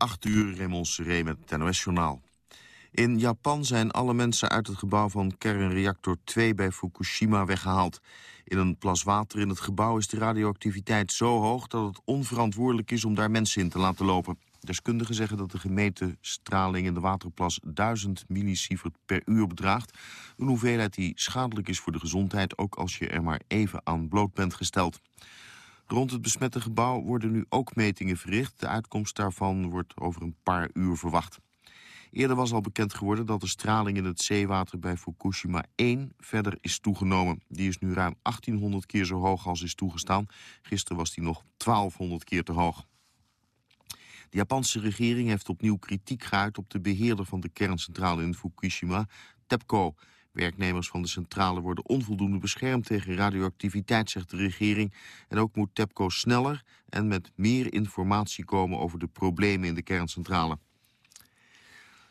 8 uur, Raymond Seré met het NOS-journaal. In Japan zijn alle mensen uit het gebouw van kernreactor 2 bij Fukushima weggehaald. In een plas water in het gebouw is de radioactiviteit zo hoog... dat het onverantwoordelijk is om daar mensen in te laten lopen. Deskundigen zeggen dat de gemeten straling in de waterplas 1000 millisievert per uur bedraagt. Een hoeveelheid die schadelijk is voor de gezondheid, ook als je er maar even aan bloot bent gesteld. Rond het besmette gebouw worden nu ook metingen verricht. De uitkomst daarvan wordt over een paar uur verwacht. Eerder was al bekend geworden dat de straling in het zeewater bij Fukushima 1 verder is toegenomen. Die is nu ruim 1800 keer zo hoog als is toegestaan. Gisteren was die nog 1200 keer te hoog. De Japanse regering heeft opnieuw kritiek geuit op de beheerder van de kerncentrale in Fukushima, TEPCO. Werknemers van de centrale worden onvoldoende beschermd tegen radioactiviteit, zegt de regering. En ook moet TEPCO sneller en met meer informatie komen over de problemen in de kerncentrale.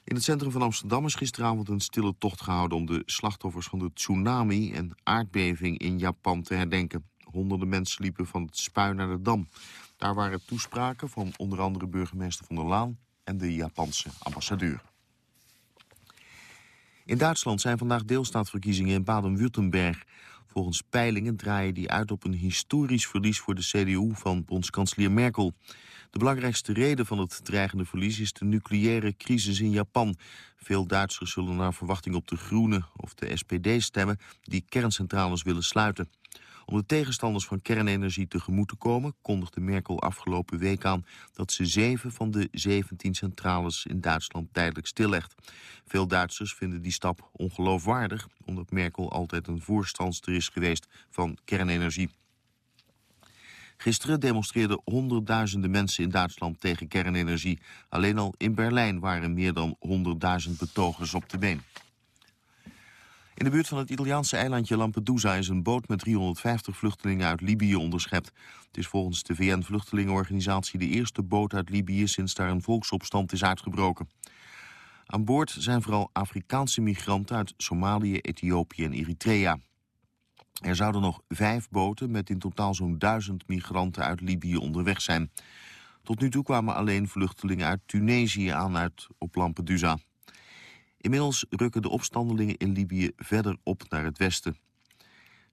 In het centrum van Amsterdam is gisteravond een stille tocht gehouden... om de slachtoffers van de tsunami en aardbeving in Japan te herdenken. Honderden mensen liepen van het spui naar de Dam. Daar waren toespraken van onder andere burgemeester Van der Laan... en de Japanse ambassadeur. In Duitsland zijn vandaag deelstaatverkiezingen in Baden-Württemberg. Volgens peilingen draaien die uit op een historisch verlies voor de CDU van bondskanselier Merkel. De belangrijkste reden van het dreigende verlies is de nucleaire crisis in Japan. Veel Duitsers zullen naar verwachting op de Groenen of de SPD stemmen die kerncentrales willen sluiten. Om de tegenstanders van kernenergie tegemoet te komen... kondigde Merkel afgelopen week aan dat ze zeven van de 17 centrales in Duitsland tijdelijk stillegt. Veel Duitsers vinden die stap ongeloofwaardig... omdat Merkel altijd een voorstandster is geweest van kernenergie. Gisteren demonstreerden honderdduizenden mensen in Duitsland tegen kernenergie. Alleen al in Berlijn waren meer dan honderdduizend betogers op de been. In de buurt van het Italiaanse eilandje Lampedusa is een boot met 350 vluchtelingen uit Libië onderschept. Het is volgens de VN-vluchtelingenorganisatie de eerste boot uit Libië sinds daar een volksopstand is uitgebroken. Aan boord zijn vooral Afrikaanse migranten uit Somalië, Ethiopië en Eritrea. Er zouden nog vijf boten met in totaal zo'n duizend migranten uit Libië onderweg zijn. Tot nu toe kwamen alleen vluchtelingen uit Tunesië aan uit op Lampedusa. Inmiddels rukken de opstandelingen in Libië verder op naar het westen.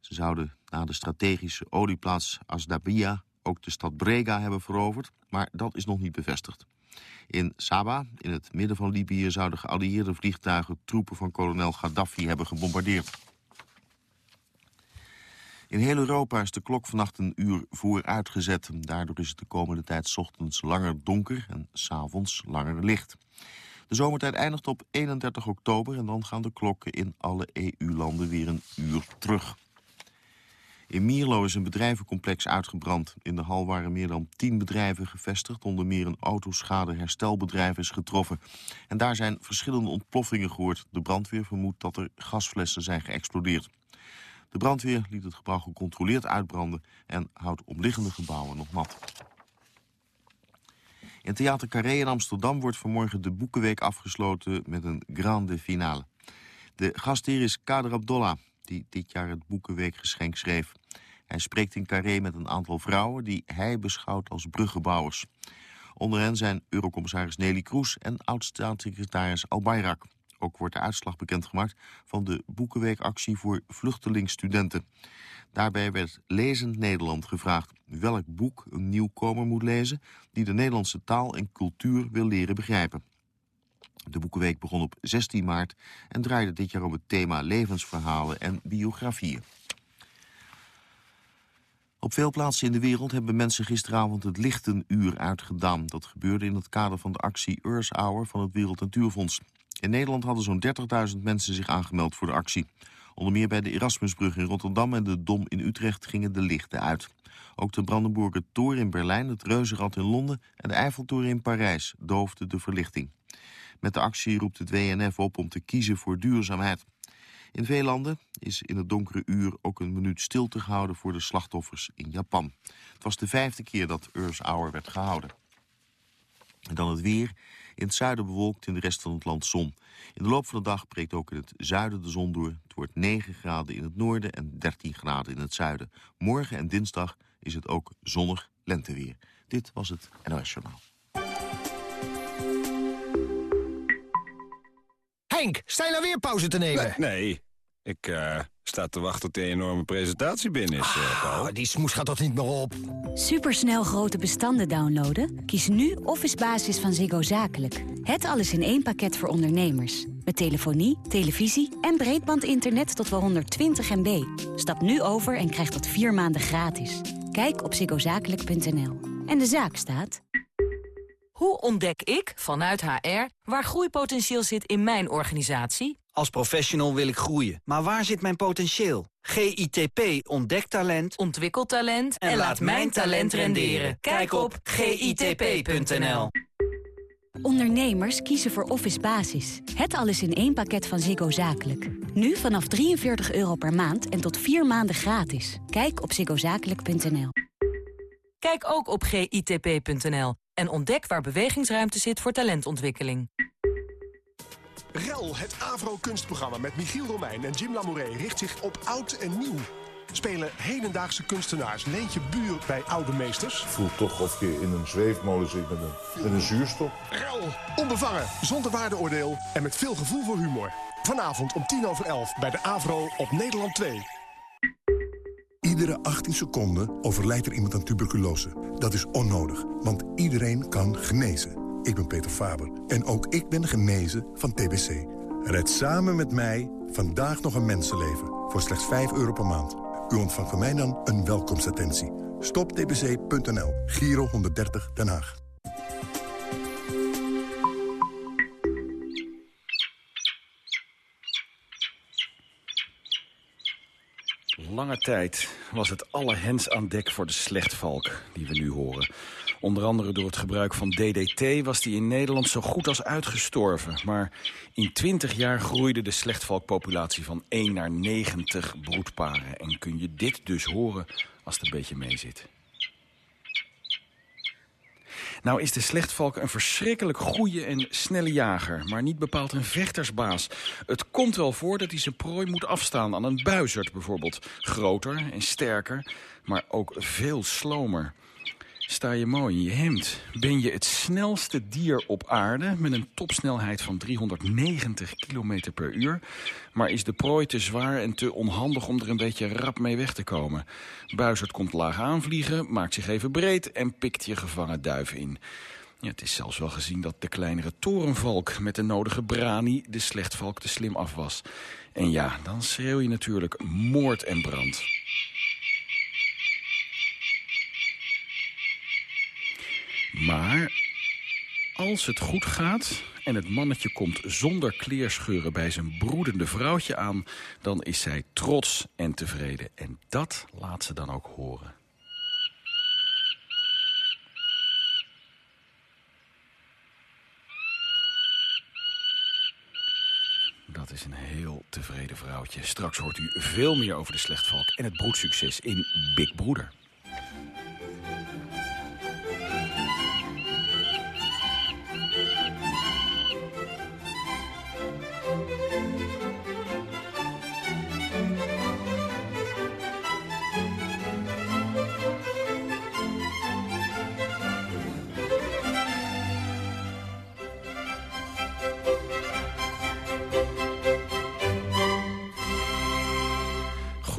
Ze zouden na de strategische olieplaats Asdabia ook de stad Brega hebben veroverd, maar dat is nog niet bevestigd. In Saba, in het midden van Libië, zouden geallieerde vliegtuigen troepen van kolonel Gaddafi hebben gebombardeerd. In heel Europa is de klok vannacht een uur vooruitgezet. Daardoor is het de komende tijd ochtends langer donker en s'avonds langer licht. De zomertijd eindigt op 31 oktober en dan gaan de klokken in alle EU-landen weer een uur terug. In Mierlo is een bedrijvencomplex uitgebrand. In de hal waren meer dan tien bedrijven gevestigd. Onder meer een autoschadeherstelbedrijf is getroffen. En daar zijn verschillende ontploffingen gehoord. De brandweer vermoedt dat er gasflessen zijn geëxplodeerd. De brandweer liet het gebouw gecontroleerd uitbranden... en houdt omliggende gebouwen nog nat. In Theater Carré in Amsterdam wordt vanmorgen de Boekenweek afgesloten met een grande finale. De gastheer is Kader Abdollah, die dit jaar het Boekenweekgeschenk schreef. Hij spreekt in Carré met een aantal vrouwen die hij beschouwt als bruggenbouwers. Onder hen zijn eurocommissaris Nelly Kroes en oud-staatssecretaris Al Bayrak. Ook wordt de uitslag bekendgemaakt van de Boekenweekactie voor vluchtelingstudenten. Daarbij werd Lezend Nederland gevraagd welk boek een nieuwkomer moet lezen... die de Nederlandse taal en cultuur wil leren begrijpen. De Boekenweek begon op 16 maart en draaide dit jaar om het thema levensverhalen en biografieën. Op veel plaatsen in de wereld hebben mensen gisteravond het lichtenuur uitgedaan. Dat gebeurde in het kader van de actie Earth Hour van het Wereld Natuurfonds. In Nederland hadden zo'n 30.000 mensen zich aangemeld voor de actie. Onder meer bij de Erasmusbrug in Rotterdam en de Dom in Utrecht gingen de lichten uit. Ook de Brandenburger Tor in Berlijn, het Reuzenrad in Londen en de Eiffeltoren in Parijs doofden de verlichting. Met de actie roept het WNF op om te kiezen voor duurzaamheid. In veel landen is in het donkere uur ook een minuut stilte gehouden voor de slachtoffers in Japan. Het was de vijfde keer dat Earth Hour werd gehouden. En dan het weer. In het zuiden bewolkt, in de rest van het land zon. In de loop van de dag breekt ook in het zuiden de zon door. Het wordt 9 graden in het noorden en 13 graden in het zuiden. Morgen en dinsdag is het ook zonnig lenteweer. Dit was het NOS Journaal. Henk, sta je nou weer pauze te nemen? Nee, ik... Eh, sta te wachten tot die enorme presentatie binnen is, uh, Paul. die smoes gaat toch niet meer op? Supersnel grote bestanden downloaden? Kies nu Office Basis van Ziggo Zakelijk. Het alles in één pakket voor ondernemers. Met telefonie, televisie en breedbandinternet tot wel 120 MB. Stap nu over en krijg dat vier maanden gratis. Kijk op ziggozakelijk.nl. En de zaak staat... Hoe ontdek ik, vanuit HR, waar groeipotentieel zit in mijn organisatie? Als professional wil ik groeien, maar waar zit mijn potentieel? GITP ontdekt talent, ontwikkelt talent en, laat mijn talent renderen. Kijk op gitp.nl. Ondernemers kiezen voor Office Basis. Het alles in één pakket van Ziggo Zakelijk. Nu vanaf 43 euro per maand en tot 4 maanden gratis. Kijk op ziggozakelijk.nl. Kijk ook op gitp.nl en ontdek waar bewegingsruimte zit voor talentontwikkeling. REL, het Avro-kunstprogramma met Michiel Romein en Jim Lamouret... richt zich op oud en nieuw. Spelen hedendaagse kunstenaars Leentje Buur bij oude meesters? Voelt toch of je in een zweefmolen zit met een, met een zuurstof. REL, onbevangen, zonder waardeoordeel en met veel gevoel voor humor. Vanavond om tien over elf bij de Avro op Nederland 2. Iedere 18 seconden overlijdt er iemand aan tuberculose. Dat is onnodig, want iedereen kan genezen. Ik ben Peter Faber en ook ik ben genezen van TBC. Red samen met mij vandaag nog een mensenleven voor slechts 5 euro per maand. U ontvangt van mij dan een welkomstattentie. Stoptbc.nl, Giro 130 Den Haag. Lange tijd was het alle hens aan dek voor de slechtvalk die we nu horen. Onder andere door het gebruik van DDT was die in Nederland zo goed als uitgestorven. Maar in 20 jaar groeide de slechtvalkpopulatie van 1 naar 90 broedparen. En kun je dit dus horen als het een beetje meezit. Nou is de slechtvalk een verschrikkelijk goede en snelle jager, maar niet bepaald een vechtersbaas. Het komt wel voor dat hij zijn prooi moet afstaan aan een buizerd bijvoorbeeld. Groter en sterker, maar ook veel slomer. Sta je mooi in je hemd. Ben je het snelste dier op aarde met een topsnelheid van 390 km per uur. Maar is de prooi te zwaar en te onhandig om er een beetje rap mee weg te komen. Buizerd komt laag aanvliegen, maakt zich even breed en pikt je gevangen duif in. Ja, het is zelfs wel gezien dat de kleinere torenvalk met de nodige brani de slechtvalk te slim af was. En ja, dan schreeuw je natuurlijk moord en brand. Maar als het goed gaat en het mannetje komt zonder kleerscheuren bij zijn broedende vrouwtje aan... dan is zij trots en tevreden. En dat laat ze dan ook horen. Dat is een heel tevreden vrouwtje. Straks hoort u veel meer over de slechtvalk en het broedsucces in Big Broeder.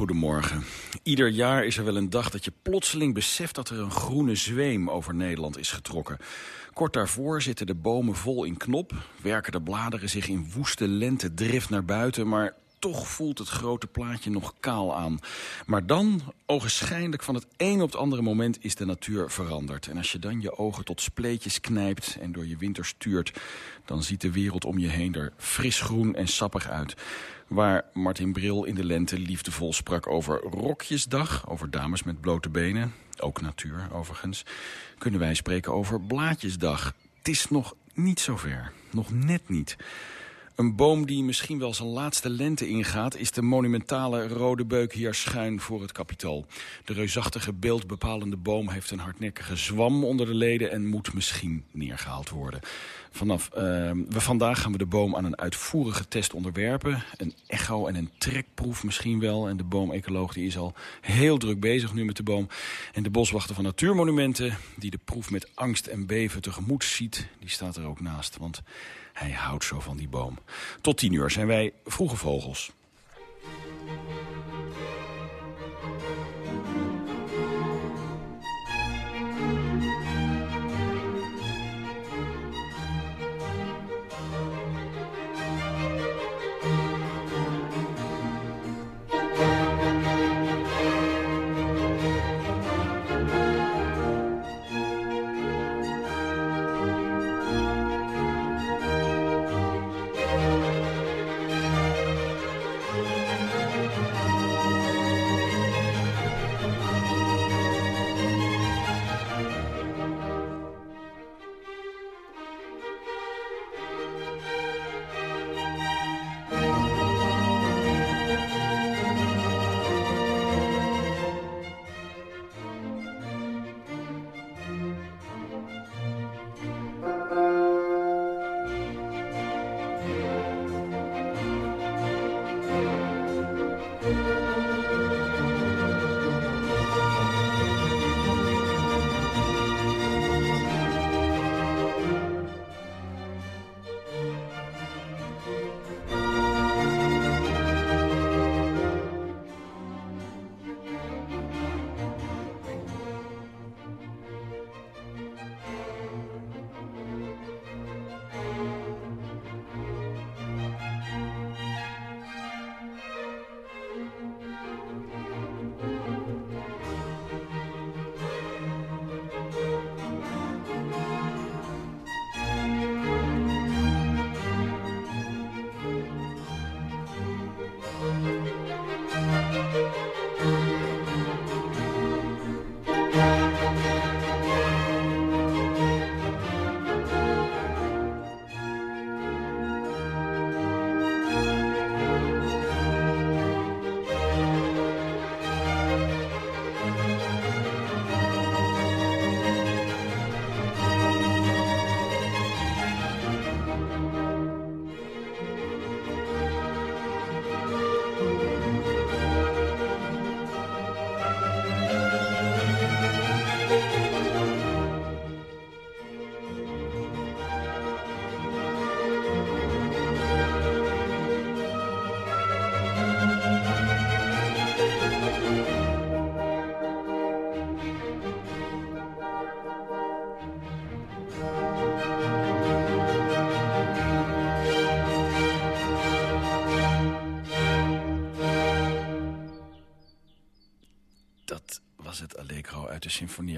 Goedemorgen. Ieder jaar is er wel een dag dat je plotseling beseft dat er een groene zweem over Nederland is getrokken. Kort daarvoor zitten de bomen vol in knop, werken de bladeren zich in woeste lente drift naar buiten, maar toch voelt het grote plaatje nog kaal aan. Maar dan, ogenschijnlijk van het een op het andere moment, is de natuur veranderd. En als je dan je ogen tot spleetjes knijpt en door je winter stuurt... dan ziet de wereld om je heen er fris groen en sappig uit. Waar Martin Bril in de lente liefdevol sprak over Rokjesdag... over dames met blote benen, ook natuur overigens... kunnen wij spreken over Blaadjesdag. Het is nog niet zover, nog net niet... Een boom die misschien wel zijn laatste lente ingaat... is de monumentale rode beuk hier schuin voor het kapitool. De reusachtige beeldbepalende boom heeft een hardnekkige zwam onder de leden... en moet misschien neergehaald worden. Vanaf uh, we vandaag gaan we de boom aan een uitvoerige test onderwerpen. Een echo en een trekproef misschien wel. En de boomecoloog die is al heel druk bezig nu met de boom. En de boswachter van Natuurmonumenten... die de proef met angst en beven tegemoet ziet... die staat er ook naast, want hij houdt zo van die boom. Tot tien uur zijn wij Vroege Vogels.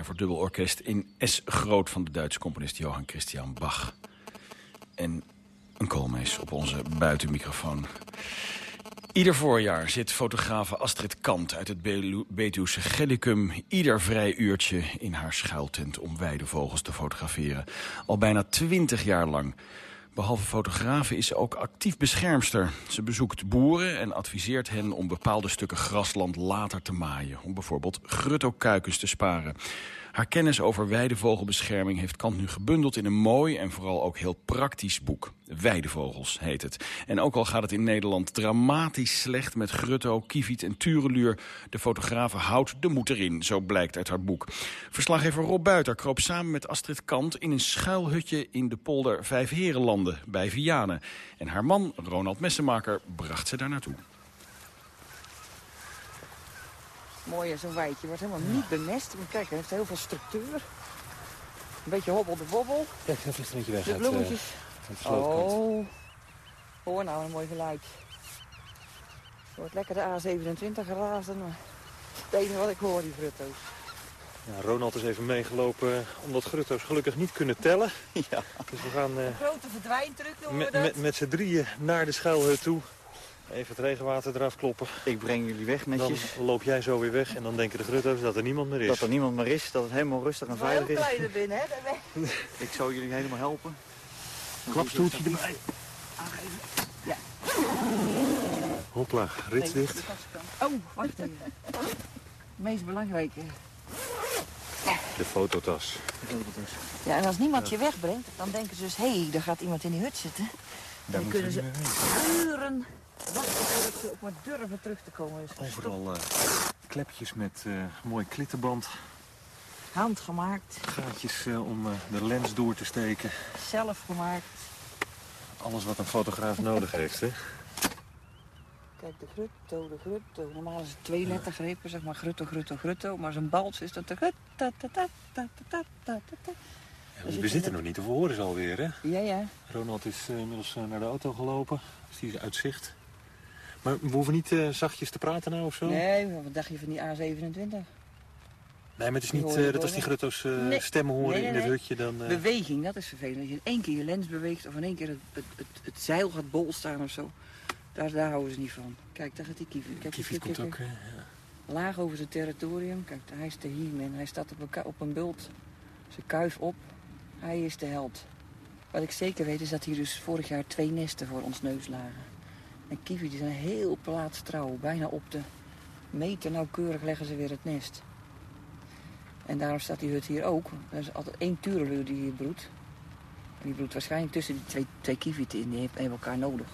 Voor dubbel orkest in S groot van de Duitse componist Johann Christian Bach. En een koolmees op onze buitenmicrofoon. Ieder voorjaar zit fotografe Astrid Kant uit het Betuwse Gellicum... ieder vrij uurtje in haar schuiltent om weidevogels te fotograferen. Al bijna twintig jaar lang. Behalve fotografen is ze ook actief beschermster. Ze bezoekt boeren en adviseert hen om bepaalde stukken grasland later te maaien. Om bijvoorbeeld gruttokuikens te sparen. Haar kennis over weidevogelbescherming heeft Kant nu gebundeld in een mooi en vooral ook heel praktisch boek. Weidevogels heet het. En ook al gaat het in Nederland dramatisch slecht met grutto, kieviet en tureluur, de fotografe houdt de moed erin, zo blijkt uit haar boek. Verslaggever Rob Buiter kroop samen met Astrid Kant in een schuilhutje in de polder Vijfherenlanden bij Vianen. En haar man, Ronald Messenmaker, bracht ze daar naartoe. Mooi zo'n weidje. Wordt helemaal niet bemest. Maar kijk, hij heeft heel veel structuur. Een beetje hobbel de bobbel. Kijk, dat vliegt een beetje weg. De bloemetjes. Uh, oh. Hoor nou een mooi geluid. wordt lekker de A27 gerazen. Maar het enige wat ik hoor, die grutto's. Ja, Ronald is even meegelopen omdat grutto's gelukkig niet kunnen tellen. Ja. Dus we gaan... Uh, grote verdwijntruc noemen we we dat. Met, met z'n drieën naar de schuilhut toe. Even het regenwater eraf kloppen. Ik breng jullie weg netjes. Dan loop jij zo weer weg en dan denken de grutto's dat er niemand meer is. Dat er niemand meer is, dat het helemaal rustig en veilig is. Heel binnen, hè? Ik zal jullie helemaal helpen. Klapstoeltje erbij. Aangeven. Ja. Hopla, rits dicht. Oh, wacht even. Het meest belangrijke. De fototas. De fototas. Ja, en als niemand je wegbrengt, dan denken ze dus... hé, hey, daar gaat iemand in die hut zitten. Dan kunnen ze uren wachten dat ze ook maar durven terug te komen. Is Overal uh, klepjes met eh, mooi klittenband. Handgemaakt. Gaatjes eh, om de lens door te steken. Zelf gemaakt. Alles wat een fotograaf nodig heeft, hè? Kijk, de grutto, de grutto. Normaal is het twee lettergrepen, zeg maar grutto, grutto, grutto. Maar zo'n bals is dat de grut, we dus zitten nog niet, of we horen ze alweer, hè? Ja, ja. Ronald is inmiddels naar de auto gelopen, Zie je is uitzicht? Maar we hoeven niet uh, zachtjes te praten nou of zo? Nee, wat dacht je van die A27? Nee, maar het is niet uh, dat als die grutto's uh, nee. stemmen horen nee, nee, in het hutje dan... Beweging, dat is vervelend. Als je in één keer je lens beweegt of in één keer het, het, het, het zeil gaat bol staan of zo. Daar, daar houden ze niet van. Kijk, daar gaat die kieviet. Kijk, kieviet komt ook, ja. Laag over zijn territorium. Kijk, hij is de he Hij staat op een, op een bult. Zijn kuif op. Hij is de held. Wat ik zeker weet is dat hier dus vorig jaar twee nesten voor ons neus lagen. En kievieten zijn heel plaatstrouw. Bijna op de meter nauwkeurig leggen ze weer het nest. En daarom staat die hut hier ook. Er is altijd één tureluur die hier broedt. Die broedt waarschijnlijk tussen die twee, twee in. Die hebben elkaar nodig.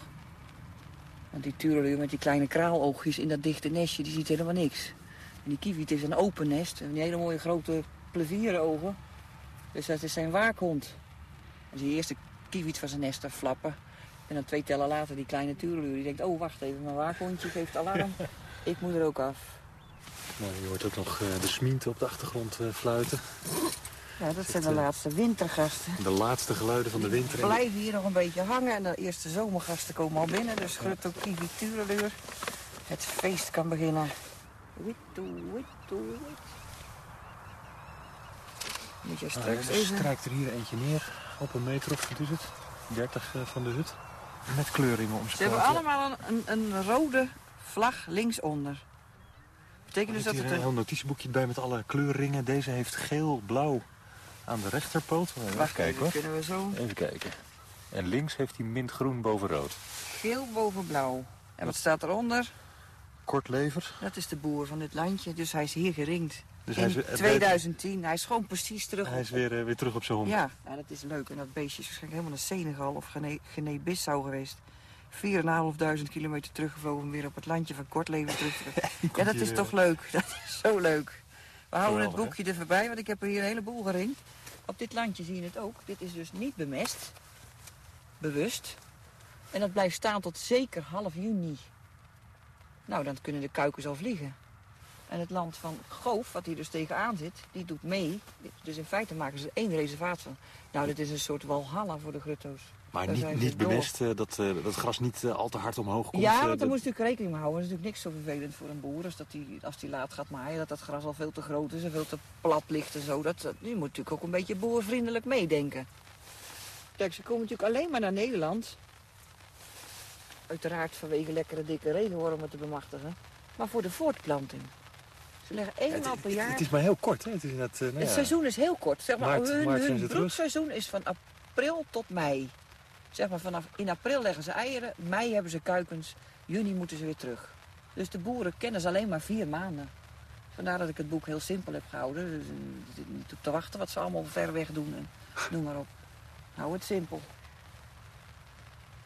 Want die tureluur met die kleine kraaloogjes in dat dichte nestje, die ziet helemaal niks. En die kieviet is een open nest. En die hele mooie grote plevierogen. Dus dat is zijn waakhond. En die eerste kieviet van zijn nest daar flappen. En dan twee tellen later die kleine tureluur. Die denkt, oh wacht even, mijn waakhondje geeft alarm. Ik moet er ook af. Nou, je hoort ook nog uh, de smiente op de achtergrond uh, fluiten. Ja, dat zijn de laatste wintergasten. De laatste geluiden van de winter. We blijven hier nog een beetje hangen en de eerste zomergasten komen al binnen. Dus grutto kiwi tureluur. Het feest kan beginnen. Wit. Moet je straks ah, even... strijkt er hier eentje neer op een meter of wat is het? 30 uh, van de hut. Met kleuringen om Ze hebben allemaal een, een, een rode vlag linksonder. Betekent dus dat het een heel notitieboekje bij met alle kleurringen. Deze heeft geel, blauw aan de rechterpoot. Wacht kijken hoor. Kunnen we zo... Even kijken. En links heeft hij mintgroen boven rood. Geel boven blauw. En wat staat eronder? Kort lever. Dat is de boer van dit landje, dus hij is hier geringd. Dus in hij is, 2010. Hij is gewoon precies terug. Hij is weer, uh, weer terug op zijn hond. Ja, ja, dat is leuk. En dat beestje is waarschijnlijk helemaal naar Senegal of Guinea-Bissau geweest. 4.500 kilometer teruggevlogen om weer op het landje van Kortleven terug te Ja, dat is toch leuk. Dat is zo leuk. We houden het boekje er voorbij, want ik heb er hier een heleboel geringd. Op dit landje zie je het ook. Dit is dus niet bemest. Bewust. En dat blijft staan tot zeker half juni. Nou, dan kunnen de kuikens al vliegen. En het land van Goof, wat hier dus tegenaan zit, die doet mee. Dus in feite maken ze één reservaat van. Nou, dit is een soort walhalla voor de grutto's. Maar niet, niet bemest, uh, dat, uh, dat gras niet uh, al te hard omhoog komt? Ja, want daar dat... moet je natuurlijk rekening mee houden. Het is natuurlijk niks zo vervelend voor een boer als, dat die, als die laat gaat maaien. Dat dat gras al veel te groot is en veel te plat ligt en zo. Dat, je moet natuurlijk ook een beetje boervriendelijk meedenken. Kijk, ze komen natuurlijk alleen maar naar Nederland. Uiteraard vanwege lekkere dikke regenwormen te bemachtigen. Maar voor de voortplanting. Ze leggen eenmaal per jaar... Het is maar heel kort, hè? Het, is net, nou ja. het seizoen is heel kort. Zeg maar, maart, hun, maart hun broedseizoen is van april tot mei. Zeg maar vanaf in april leggen ze eieren, mei hebben ze kuikens, juni moeten ze weer terug. Dus de boeren kennen ze alleen maar vier maanden. Vandaar dat ik het boek heel simpel heb gehouden. Dus niet op te wachten wat ze allemaal ver weg doen en noem maar op. Hou het simpel.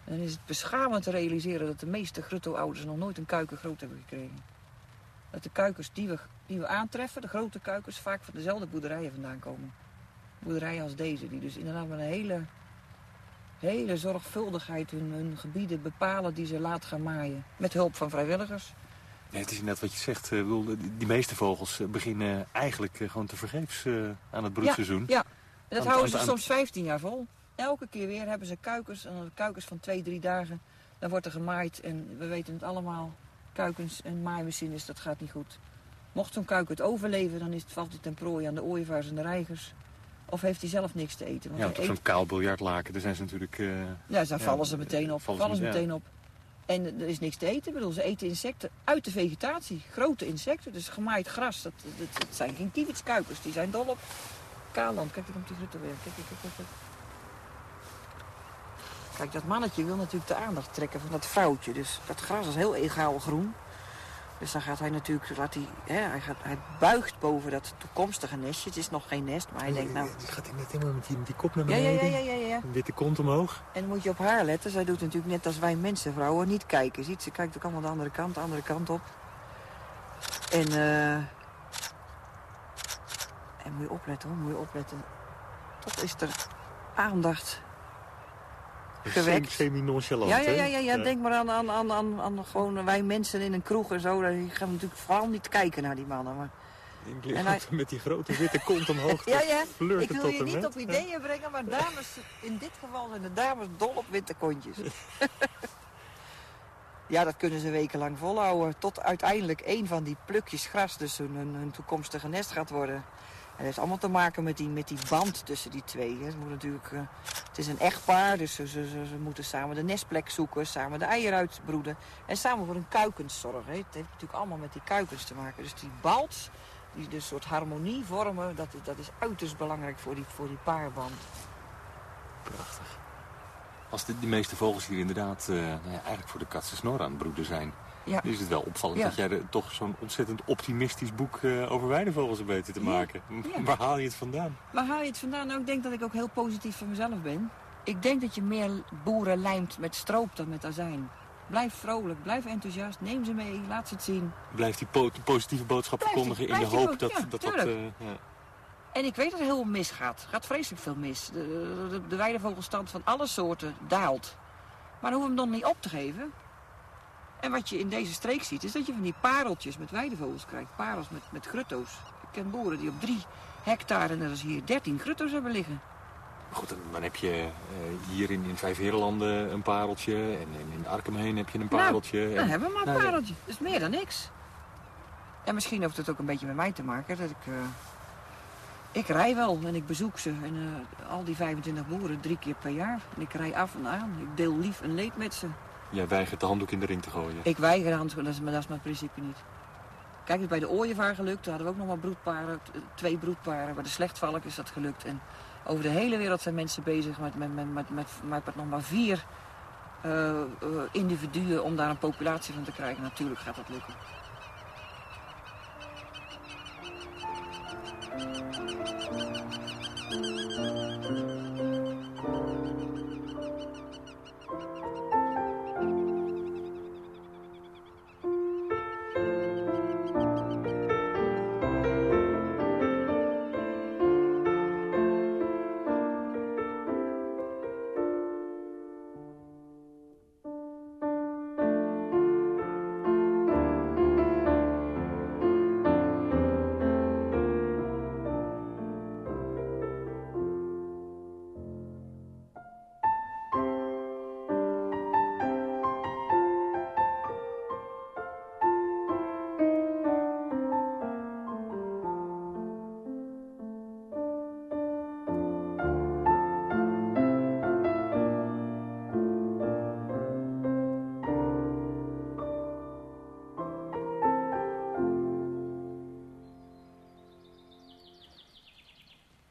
En dan is het beschamend te realiseren dat de meeste grutto-ouders nog nooit een kuiken groot hebben gekregen. Dat de kuikens die we, die we aantreffen, de grote kuikens, vaak van dezelfde boerderijen vandaan komen. Boerderijen als deze, die dus inderdaad met een hele hele zorgvuldigheid hun, hun gebieden bepalen die ze laat gaan maaien. Met hulp van vrijwilligers. Nee, het is net wat je zegt. Uh, die meeste vogels eh, beginnen eigenlijk uh, gewoon te vergeefs aan het broedseizoen. Ja, ja. en dat houden ze soms 15 jaar vol. Elke keer weer hebben ze kuikens, en kuikens van twee, drie dagen. Dan wordt er gemaaid en we weten het allemaal. Kuikens en maaimachines, dat gaat niet goed. Mocht zo'n kuik het overleven, dan is het, valt het ten prooi aan de ooievaars en de reigers. Of heeft hij zelf niks te eten? Want ja, op zo'n kaal biljartlaken, daar zijn ze natuurlijk... Uh, ja, daar vallen ze meteen op. Vallen, ze meteen op. En er is niks te eten. Ik bedoel, ze eten insecten uit de vegetatie. Grote insecten, dus gemaaid gras. Dat, dat, zijn geen kievitskuikers, die zijn dol op kaaland. Kijk, daar komt die grutte weer. Kijk, kijk, kijk, kijk. Kijk, dat mannetje wil natuurlijk de aandacht trekken van dat vrouwtje. Dus dat gras is heel egaal groen. Dus dan gaat hij natuurlijk, laat hij, hè, hij, gaat, hij buigt boven dat toekomstige nestje. Het is nog geen nest, maar hij denkt nou... Die gaat hij net helemaal met die, met die kop naar beneden. Ja, ja, ja, ja, ja. Een witte kont omhoog. En dan moet je op haar letten. Zij doet natuurlijk net als wij mensen, vrouwen, niet kijken. Ziet, ze kijkt ook allemaal de andere kant, de andere kant op. En, eh... en moet je opletten hoor, moet je opletten. Toch is er aandacht gewekt. Semi-nonchalant, Ja, ja, ja, ja, ja. denk maar aan, aan, aan, aan, aan gewoon wij mensen in een kroeg en zo. Die gaan natuurlijk vooral niet kijken naar die mannen. Maar... Ik En hij- met die grote witte kont omhoog. Ja, ja. Ik wil je niet op ideeën brengen, maar dames, in dit geval zijn de dames dol op witte kontjes. ja, dat kunnen ze wekenlang volhouden. Tot uiteindelijk één van die plukjes gras dus hun toekomstige nest gaat worden. Dat heeft allemaal te maken met die, met die band tussen die twee. hè. Ze moeten natuurlijk, eh, het is een echtpaar, dus ze, ze, ze, moeten samen de nestplek zoeken, samen de eieren uitbroeden. En samen voor hun kuikens zorgen. Het heeft natuurlijk allemaal met die kuikens te maken. Dus die balt, die dus een soort harmonie vormen, dat, dat is uiterst belangrijk voor die, voor die paarband. Prachtig. Als de, meeste vogels hier inderdaad eh, nou ja, eigenlijk voor de katse snor aan het broeden zijn... Ja. is het wel opvallend Ja. dat jij er toch zo'n ontzettend optimistisch boek eh, over weidevogels hebt weten te maken. Ja. Waar haal je het vandaan? Waar haal je het vandaan? Nou, ik denk dat ik ook heel positief van mezelf ben. Ik denk dat je meer boeren lijmt met stroop dan met azijn. Blijf vrolijk, blijf enthousiast, neem ze mee, laat ze het zien. Blijft die po- positieve boodschap verkondigen in de hoop dat ja, dat... eh, ja. En ik weet dat er heel veel misgaat. Er gaat vreselijk veel mis. De, de, de weidevogelstand van alle soorten daalt. Maar hoeven we hem dan niet op te geven. En wat je in deze streek ziet, is dat je van die pareltjes met weidevogels krijgt. Parels met, met grutto's. Ik ken boeren die op drie hectare, net als hier, dertien grutto's hebben liggen. Goed, dan, heb je eh, hier in, in Vijfheerlanden een pareltje. En, en in Arkham heen heb je een pareltje. Nou, en- dan hebben we maar een Nou, pareltje. Dat is meer dan niks. En misschien heeft het ook een beetje met mij te maken. Dat ik, eh, ik rij wel en ik bezoek ze. En eh, al die 25 boeren drie keer per jaar. En ik rij af en aan. Ik deel lief en leed met ze. Jij weigert de handdoek in de ring te gooien. Ik weiger handschoenen, dat is, dat is mijn principe niet. Kijk, het is bij de ooievaar gelukt. Toen hadden we ook nog maar broedparen, twee broedparen. Bij de slechtvalk is dat gelukt. En over de hele wereld zijn mensen bezig met, met, met, met, met, met, met nog maar vier eh, eh, individuen om daar een populatie van te krijgen. Natuurlijk gaat dat lukken.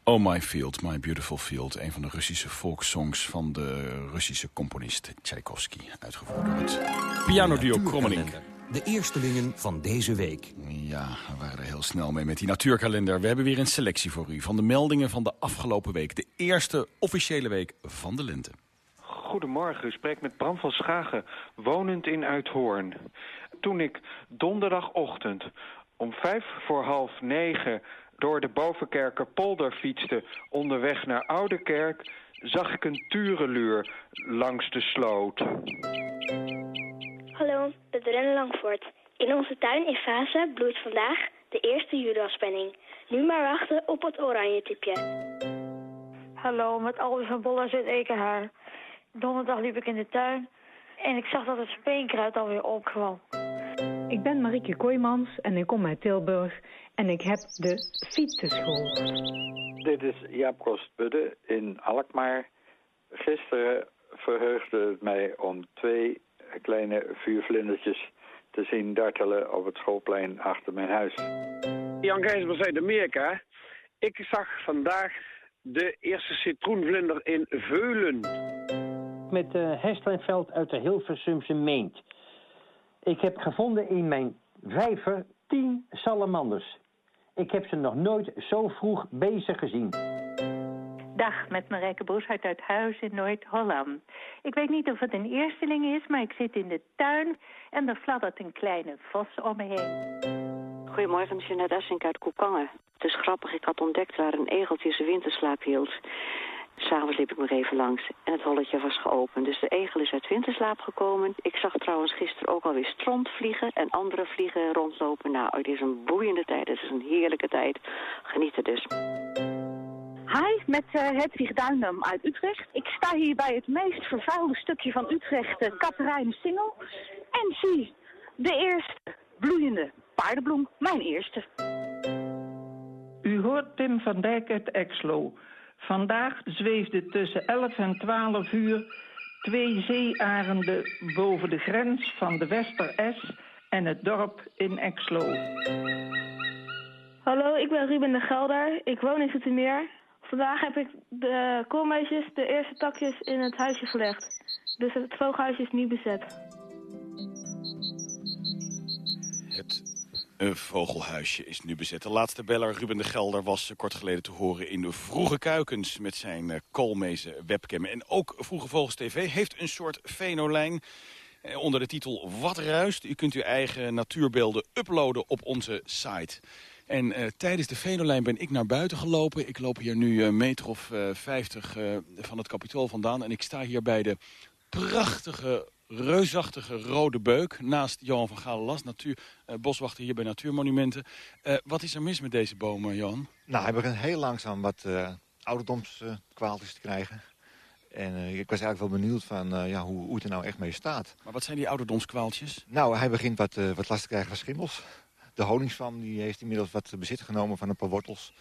Oh My Field, My Beautiful Field. Een van de Russische volkssongs van de Russische componist Tchaikovsky. Uitgevoerd door het pianoduo Krommening. De eerstelingen van deze week. Ja, we waren er heel snel mee met die natuurkalender. We hebben weer een selectie voor u van de meldingen van de afgelopen week. De eerste officiële week van de lente. Goedemorgen, u spreekt met Bram van Schagen, wonend in Uithoorn. Toen ik donderdagochtend om vijf voor half negen door de Bovenkerker polder fietste onderweg naar Oudekerk, zag ik een tureluur langs de sloot. Hallo, met Rennen Langvoort. In onze tuin in Fase bloeit vandaag de eerste Judaspenning. Nu maar wachten op het oranje tipje. Hallo, met Albert van Bollers uit Ekenhaar. Donderdag liep ik in de tuin en ik zag dat het speenkruid alweer opkwam. Ik ben Marieke Kooijmans en ik kom uit Tilburg en ik heb de fiets gehoord. Dit is Jaap Kostbudde in Alkmaar. Gisteren verheugde het mij om twee kleine vuurvlindertjes te zien dartelen op het schoolplein achter mijn huis. Jan Gijsbers uit Amerika. Ik zag vandaag de eerste citroenvlinder in Veulen. Met uh, Hestlenveld uit de Hilversumse Meent. Ik heb gevonden in mijn vijver tien salamanders. Ik heb ze nog nooit zo vroeg bezig gezien. Dag, met Marijke Broeshuis uit Huis in Noord-Holland. Ik weet niet of het een eersteling is, maar ik zit in de tuin en er fladdert een kleine vos om me heen. Goedemorgen, Jeanette Essink uit Koekangen. Het is grappig, ik had ontdekt waar een egeltje zijn winterslaap hield. S'avonds liep ik nog even langs en het holletje was geopend. Dus de egel is uit winterslaap gekomen. Ik zag trouwens gisteren ook alweer stront vliegen en andere vliegen rondlopen. Nou, het is een boeiende tijd. Het is een heerlijke tijd. Genieten dus. Hi, met uh, Hedwig Duindam uit Utrecht. Ik sta hier bij het meest vervuilde stukje van Utrecht, de Katerijnen Singel. En zie, de eerste bloeiende paardenbloem, mijn eerste. U hoort Tim van Dijk uit Exlo. Vandaag zweefden tussen 11 en 12 uur twee zeearenden boven de grens van de Wester-S en het dorp in Exlo. Hallo, ik ben Ruben de Gelder. Ik woon in Zoetermeer. Vandaag heb ik de koolmeisjes de eerste takjes in het huisje gelegd. Dus het vogelhuisje is niet bezet. Een vogelhuisje is nu bezet. De laatste beller, Ruben de Gelder, was kort geleden te horen in de Vroege Kuikens... met zijn uh, koolmezen webcam. En ook Vroege Vogels TV heeft een soort fenolijn eh, onder de titel Wat ruist. U kunt uw eigen natuurbeelden uploaden op onze site. En uh, tijdens de Venolijn ben ik naar buiten gelopen. Ik loop hier nu meter of vijftig van het kapitool vandaan. En ik sta hier bij de prachtige reusachtige rode beuk naast Johan van Galen-Las, natuur, uh, boswachter hier bij Natuurmonumenten. Uh, wat is er mis met deze bomen, Johan? Nou, hij begint heel langzaam wat uh, ouderdomskwaaltjes te krijgen. En ik was eigenlijk wel benieuwd van ja, hoe, hoe het er nou echt mee staat. Maar wat zijn die ouderdomskwaaltjes? Nou, hij begint wat, wat last te krijgen van schimmels. De honingsvam die heeft inmiddels wat bezit genomen van een paar wortels.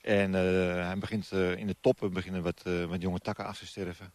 En hij begint in de toppen beginnen wat, wat jonge takken af te sterven.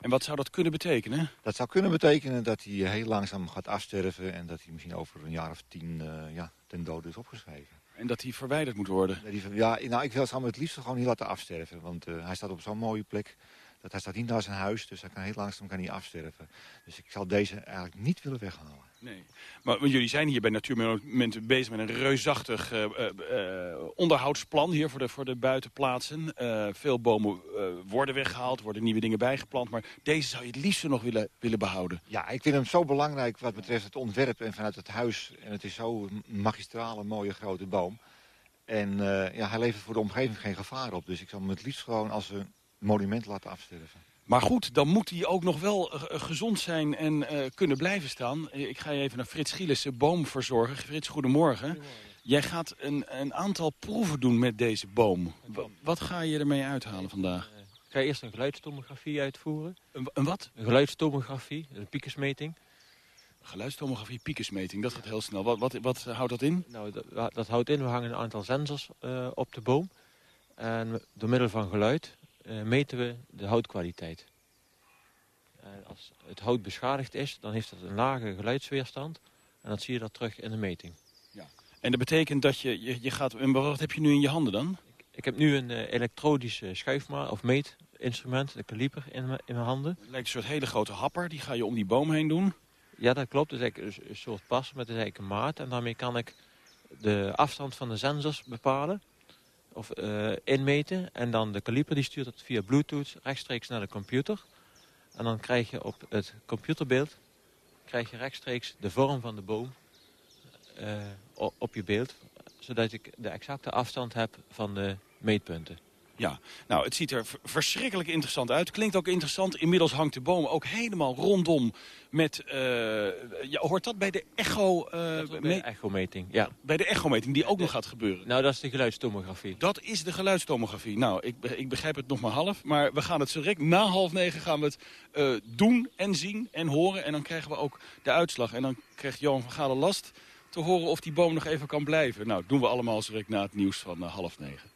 En wat zou dat kunnen betekenen? Dat zou kunnen betekenen dat hij heel langzaam gaat afsterven... en dat hij misschien over een jaar of tien uh, ja, ten dode is opgeschreven. En dat hij verwijderd moet worden? Ja, nou, ik wil hem het liefst gewoon niet laten afsterven. Want uh, hij staat op zo'n mooie plek. Dat hij staat niet naar zijn huis, dus hij kan heel langzaam kan hij afsterven. Dus ik zal deze eigenlijk niet willen weghalen. Nee, maar jullie zijn hier bij Natuurmonumenten bezig met een reusachtig uh, uh, onderhoudsplan hier voor de, voor de buitenplaatsen. Veel bomen worden weggehaald, worden nieuwe dingen bijgeplant. Maar deze zou je het liefst nog willen, willen behouden. Ja, ik vind hem zo belangrijk wat betreft het ontwerp en vanuit het huis. En het is zo'n magistrale, mooie grote boom. En ja, hij levert voor de omgeving geen gevaar op. Dus ik zal hem het liefst gewoon als een monument laten afsterven. Maar goed, dan moet hij ook nog wel uh, gezond zijn en uh, kunnen blijven staan. Ik ga je even naar Frits Gielissen, boomverzorger. Frits, goedemorgen. goedemorgen. Jij gaat een, een, aantal proeven doen met deze boom. Wat ga je ermee uithalen vandaag? Ik ga eerst een geluidstomografie uitvoeren. Een, een wat? Een geluidstomografie, een piekersmeting. Geluidstomografie, piekersmeting, dat gaat heel snel. Wat, wat, wat houdt dat in? Nou, dat, dat, houdt in, we hangen een aantal sensors op de boom. En door middel van geluid meten we de houtkwaliteit. Uh, als het hout beschadigd is, dan heeft het een lage geluidsweerstand. En dan zie je dat terug in de meting. Ja. En dat betekent dat je, je, je gaat... En wat heb je nu in je handen dan? Ik, ik heb nu een uh, elektrodische schuifmaat of meetinstrument, de kaliper, in, in mijn handen. Het lijkt een soort hele grote happer, die ga je om die boom heen doen. Ja, dat klopt. Het is eigenlijk een, een soort pas met een maat. En daarmee kan ik de afstand van de sensors bepalen of uh, inmeten. En dan de kaliper die stuurt het via bluetooth rechtstreeks naar de computer. En dan krijg je op het computerbeeld krijg je rechtstreeks de vorm van de boom uh, op je beeld. Zodat ik de exacte afstand heb van de meetpunten. Ja, nou, het ziet er verschrikkelijk interessant uit. Klinkt ook interessant. Inmiddels hangt de boom ook helemaal rondom met... Uh, ja, hoort dat bij de echo... Uh, bij de echometing, ja. Bij de echometing, die ook nog gaat gebeuren. Nou, dat is de geluidstomografie. Dat is de geluidstomografie. Nou, ik, ik begrijp het nog maar half. Maar we gaan het zo direct na half negen gaan we het uh, doen en zien en horen. En dan krijgen we ook de uitslag. En dan krijgt Johan van Galen last te horen of die boom nog even kan blijven. Nou, doen we allemaal zo direct na het nieuws van half negen.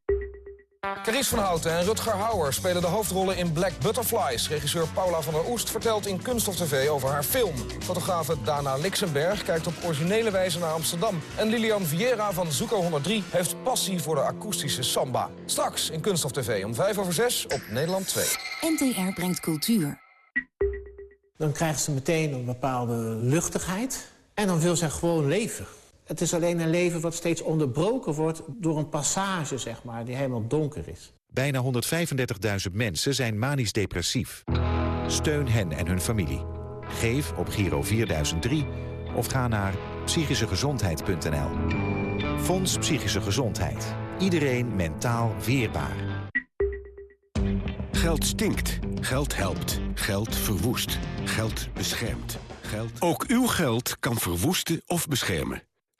Caries van Houten en Rutger Hauer spelen de hoofdrollen in Black Butterflies. Regisseur Paula van der Oest vertelt in Kunststof TV over haar film. Fotografe Dana Lixenberg kijkt op originele wijze naar Amsterdam. En Lilian Vieira van Zoeko 103 heeft passie voor de akoestische samba. Straks in Kunststof TV om 5 over 6 op Nederland 2. NTR brengt cultuur. Dan krijgt ze meteen een bepaalde luchtigheid. En dan wil zij gewoon leven. Het is alleen een leven wat steeds onderbroken wordt door een passage, zeg maar, die helemaal donker is. Bijna 135.000 mensen zijn manisch depressief. Steun hen en hun familie. Geef op Giro 4003 of ga naar psychischegezondheid.nl. Fonds Psychische Gezondheid. Iedereen mentaal weerbaar. Geld stinkt. Geld helpt. Geld verwoest. Geld beschermt. Geld... Ook uw geld kan verwoesten of beschermen.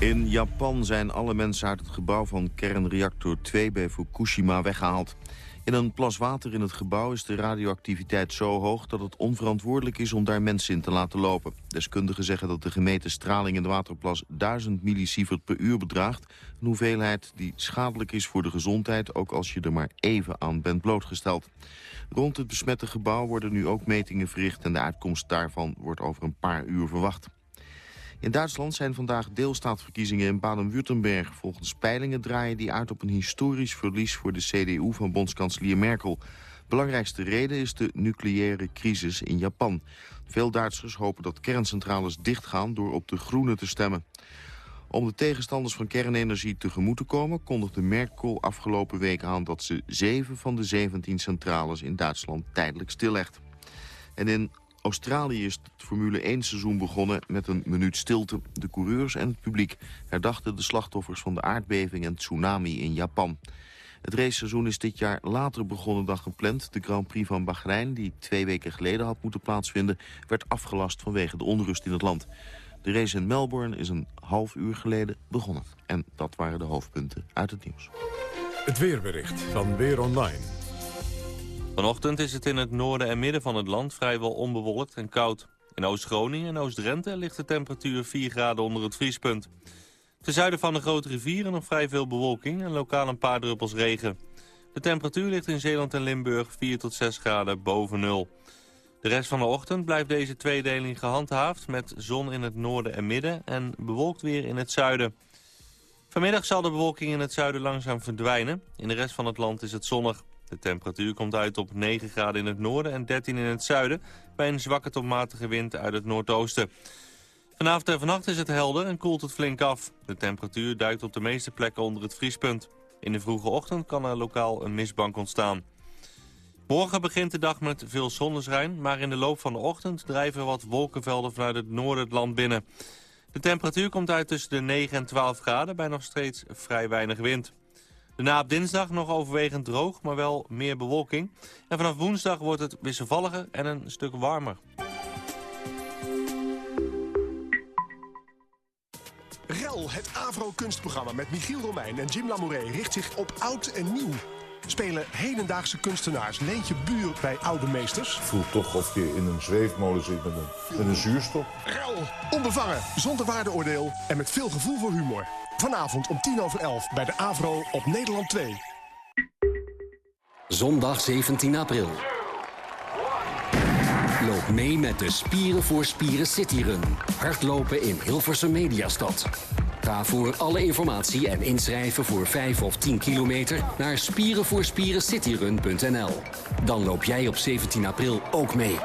In Japan zijn alle mensen uit het gebouw van kernreactor 2 bij Fukushima weggehaald. In een plas water in het gebouw is de radioactiviteit zo hoog... dat het onverantwoordelijk is om daar mensen in te laten lopen. Deskundigen zeggen dat de gemeten straling in de waterplas 1000 millisievert per uur bedraagt. Een hoeveelheid die schadelijk is voor de gezondheid... ook als je er maar even aan bent blootgesteld. Rond het besmette gebouw worden nu ook metingen verricht... en de uitkomst daarvan wordt over een paar uur verwacht. In Duitsland zijn vandaag deelstaatverkiezingen in Baden-Württemberg. Volgens peilingen draaien die uit op een historisch verlies voor de CDU van bondskanselier Merkel. Belangrijkste reden is de nucleaire crisis in Japan. Veel Duitsers hopen dat kerncentrales dichtgaan door op de groene te stemmen. Om de tegenstanders van kernenergie tegemoet te komen... kondigde Merkel afgelopen week aan dat ze zeven van de 17 centrales in Duitsland tijdelijk stillegt. En in Australië is het Formule 1-seizoen begonnen met een minuut stilte. De coureurs en het publiek herdachten de slachtoffers van de aardbeving en tsunami in Japan. Het raceseizoen is dit jaar later begonnen dan gepland. De Grand Prix van Bahrein, die twee weken geleden had moeten plaatsvinden... werd afgelast vanwege de onrust in het land. De race in Melbourne is een half uur geleden begonnen. En dat waren de hoofdpunten uit het nieuws. Het weerbericht van Weer Online. Vanochtend is het in het noorden en midden van het land vrijwel onbewolkt en koud. In Oost-Groningen en Oost-Drenthe ligt de temperatuur 4 graden onder het vriespunt. Ten zuiden van de grote rivieren nog vrij veel bewolking en lokaal een paar druppels regen. De temperatuur ligt in Zeeland en Limburg 4 tot 6 graden boven nul. De rest van de ochtend blijft deze tweedeling gehandhaafd... met zon in het noorden en midden en bewolkt weer in het zuiden. Vanmiddag zal de bewolking in het zuiden langzaam verdwijnen. In de rest van het land is het zonnig. De temperatuur komt uit op 9 graden in het noorden en 13 in het zuiden... bij een zwakke tot matige wind uit het noordoosten. Vanavond en vannacht is het helder en koelt het flink af. De temperatuur duikt op de meeste plekken onder het vriespunt. In de vroege ochtend kan er lokaal een mistbank ontstaan. Morgen begint de dag met veel zonneschijn, maar in de loop van de ochtend drijven wat wolkenvelden vanuit het noorden het land binnen. De temperatuur komt uit tussen de 9 en 12 graden bij nog steeds vrij weinig wind. Daarna op dinsdag nog overwegend droog, maar wel meer bewolking. En vanaf woensdag wordt het wisselvalliger en een stuk warmer. REL, het Avro-kunstprogramma met Michiel Romein en Jim Lamouret... richt zich op oud en nieuw. Spelen hedendaagse kunstenaars Leentje Buur bij oude meesters? voelt toch of je in een zweefmolen zit met een, met een zuurstof. REL, onbevangen, zonder waardeoordeel en met veel gevoel voor humor. Vanavond om tien over elf bij de Avro op Nederland 2. Zondag 17 april. Loop mee met de Spieren voor Spieren Cityrun. Hardlopen in Hilversum Mediastad. Ga voor alle informatie en inschrijven voor 5 of 10 kilometer naar spierenvoorspierencityrun.nl. Dan loop jij op 17 april ook mee.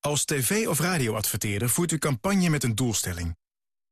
Als tv- of radioadverteerder voert u campagne met een doelstelling.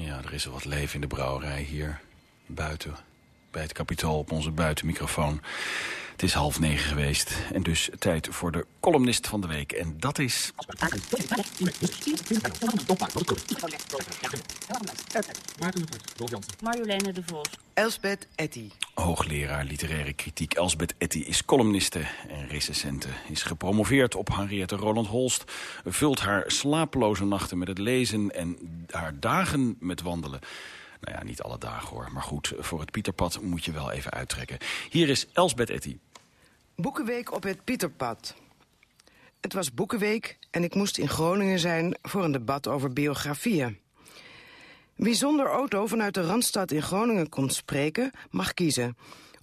Ja, er is wel wat leven in de brouwerij hier. Buiten, bij het kapitool op onze buitenmicrofoon. Het is half negen geweest en dus tijd voor de columnist van de week. En dat is... Marjoleine de Vos. Elsbeth Etty. Hoogleraar literaire kritiek Elsbeth Etty is columniste en recensente. Is gepromoveerd op Henriette Roland Holst. Vult haar slapeloze nachten met het lezen en haar dagen met wandelen. Nou ja, niet alle dagen hoor. Maar goed, voor het Pieterpad moet je wel even uittrekken. Hier is Elsbeth Etty. Boekenweek op het Pieterpad. Het was Boekenweek en ik moest in Groningen zijn voor een debat over biografieën. Wie zonder auto vanuit de Randstad in Groningen komt spreken, mag kiezen.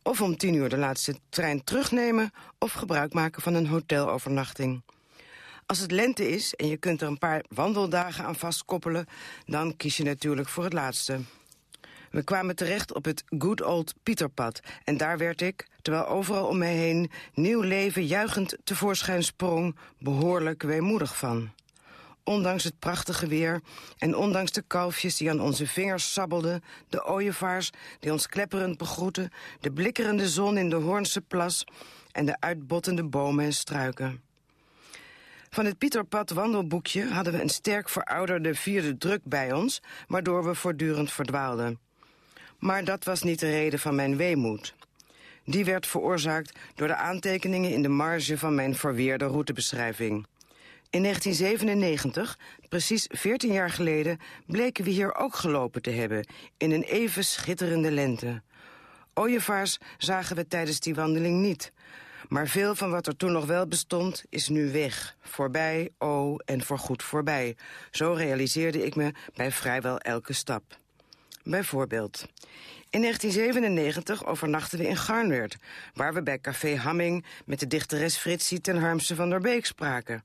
Of om tien uur de laatste trein terugnemen... of gebruik maken van een hotelovernachting. Als het lente is en je kunt er een paar wandeldagen aan vastkoppelen... dan kies je natuurlijk voor het laatste. We kwamen terecht op het Good Old Pieterpad. En daar werd ik, terwijl overal om mij heen... nieuw leven juichend tevoorschijn sprong, behoorlijk weemoedig van. Ondanks het prachtige weer en ondanks de kalfjes die aan onze vingers sabbelden... de ooievaars die ons klepperend begroeten... de blikkerende zon in de Hoornse plas... en de uitbottende bomen en struiken. Van het Pieterpad wandelboekje hadden we een sterk verouderde vierde druk bij ons... waardoor we voortdurend verdwaalden. Maar dat was niet de reden van mijn weemoed. Die werd veroorzaakt door de aantekeningen in de marge van mijn verweerde routebeschrijving... In 1997, precies 14 jaar geleden, bleken we hier ook gelopen te hebben... in een even schitterende lente. Ooievaars zagen we tijdens die wandeling niet. Maar veel van wat er toen nog wel bestond, is nu weg. Voorbij, oh, en voorgoed voorbij. Zo realiseerde ik me bij vrijwel elke stap. Bijvoorbeeld... In 1997 overnachten we in Garnwerd... waar we bij Café Hamming met de dichteres Fritsie ten Harmse van der Beek spraken...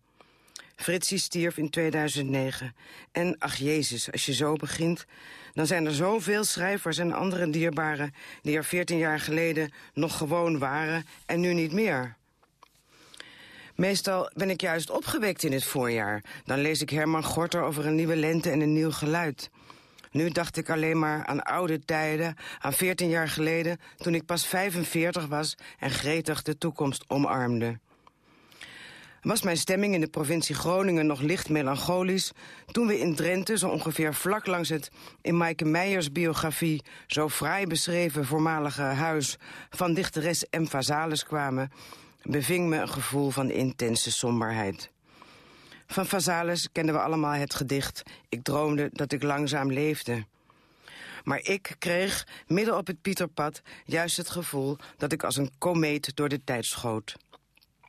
Fritsie stierf in 2009. En ach jezus, als je zo begint... dan zijn er zoveel schrijvers en andere dierbaren... die er 14 jaar geleden nog gewoon waren en nu niet meer. Meestal ben ik juist opgewekt in het voorjaar. Dan lees ik Herman Gorter over een nieuwe lente en een nieuw geluid. Nu dacht ik alleen maar aan oude tijden, aan 14 jaar geleden... toen ik pas 45 was en gretig de toekomst omarmde was mijn stemming in de provincie Groningen nog licht melancholisch... toen we in Drenthe, zo ongeveer vlak langs het in Maaike Meijers biografie... zo fraai beschreven voormalige huis van dichteres M. Vazalis kwamen... beving me een gevoel van intense somberheid. Van Vazalis kenden we allemaal het gedicht... Ik droomde dat ik langzaam leefde... Maar ik kreeg, midden op het Pieterpad, juist het gevoel dat ik als een komeet door de tijd schoot.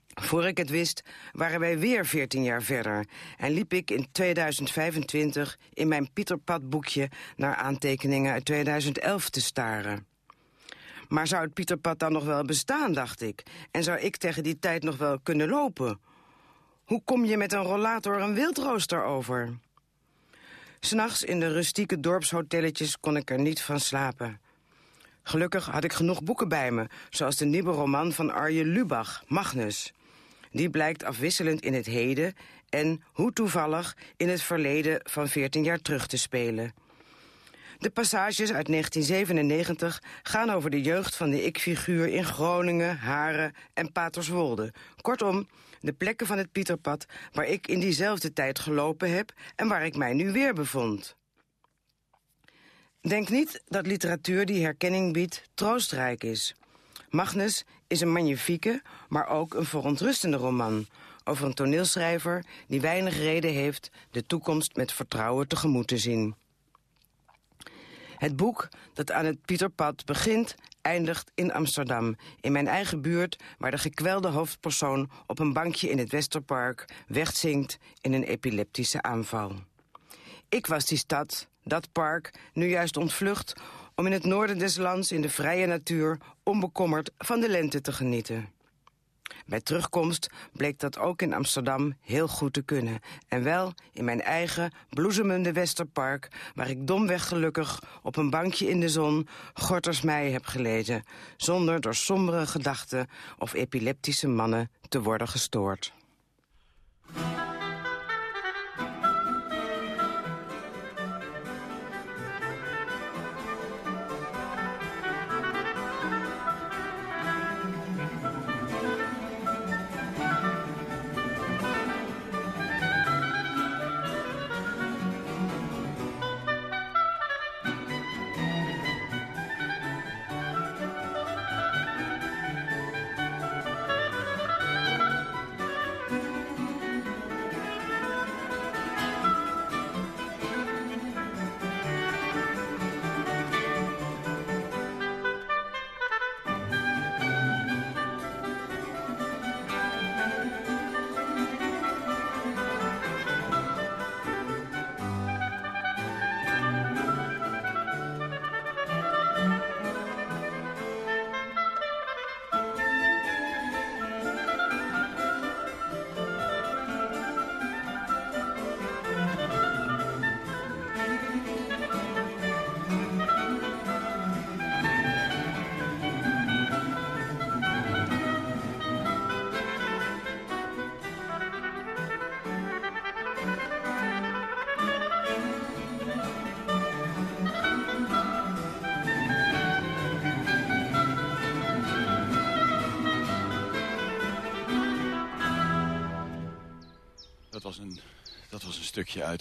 Voor ik het wist, waren wij weer 14 jaar verder... en liep ik in 2025 in mijn Pieterpad-boekje... naar aantekeningen uit 2011 te staren. Maar zou het Pieterpad dan nog wel bestaan, dacht ik? En zou ik tegen die tijd nog wel kunnen lopen? Hoe kom je met een rollator een wildrooster over? S'nachts in de rustieke dorpshotelletjes kon ik er niet van slapen. Gelukkig had ik genoeg boeken bij me, zoals de nieuwe roman van Arje Lubach, Magnus. Die blijkt afwisselend in het heden en, hoe toevallig, in het verleden van 14 jaar terug te spelen. De passages uit 1997 gaan over de jeugd van de ik-figuur in Groningen, Haren en Paterswolde. Kortom, de plekken van het Pieterpad waar ik in diezelfde tijd gelopen heb en waar ik mij nu weer bevond. Denk niet dat literatuur die herkenning biedt troostrijk is. Magnus is een magnifieke, maar ook een verontrustende roman... over een toneelschrijver die weinig reden heeft... de toekomst met vertrouwen tegemoet te zien. Het boek dat aan het Pieterpad begint, eindigt in Amsterdam. In mijn eigen buurt, waar de gekwelde hoofdpersoon... op een bankje in het Westerpark wegzinkt in een epileptische aanval. Ik was die stad, dat park, nu juist ontvlucht om in het noorden des lands in de vrije natuur onbekommerd van de lente te genieten. Bij terugkomst bleek dat ook in Amsterdam heel goed te kunnen. En wel in mijn eigen bloesemende Westerpark... waar ik domweg gelukkig op een bankje in de zon Gorters Mei heb gelezen... zonder door sombere gedachten of epileptische mannen te worden gestoord.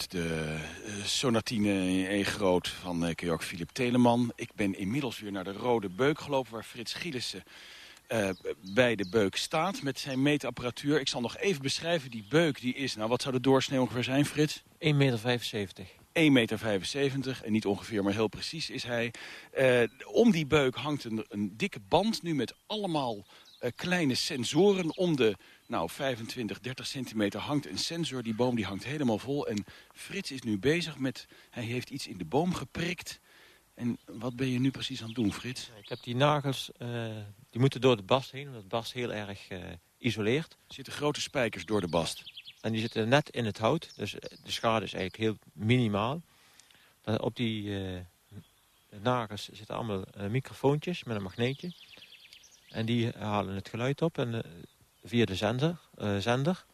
Uit de uh, sonatine in E groot van uh, Georg Philip Teleman. Ik ben inmiddels weer naar de Rode Beuk gelopen... waar Frits Gielissen uh, bij de beuk staat met zijn meetapparatuur. Ik zal nog even beschrijven, die beuk die is... Nou, wat zou de doorsnee ongeveer zijn, Frits? 1,75 meter. 1,75 meter en niet ongeveer, maar heel precies is hij. Uh, om die beuk hangt een, een, dikke band nu met allemaal uh, kleine sensoren. Om de nou, 25, 30 centimeter hangt een sensor. Die boom die hangt helemaal vol. En Frits is nu bezig met... Hij heeft iets in de boom geprikt. En wat ben je nu precies aan het doen, Frits? Ik heb die nagels, uh, die moeten door de bast heen. Omdat de bast heel erg isoleert. Er zitten grote spijkers door de bast. En die zitten net in het hout. Dus de schade is eigenlijk heel minimaal. Op die uh, nagels zitten allemaal microfoontjes met een magneetje. En die halen het geluid op. En via de zender, zender,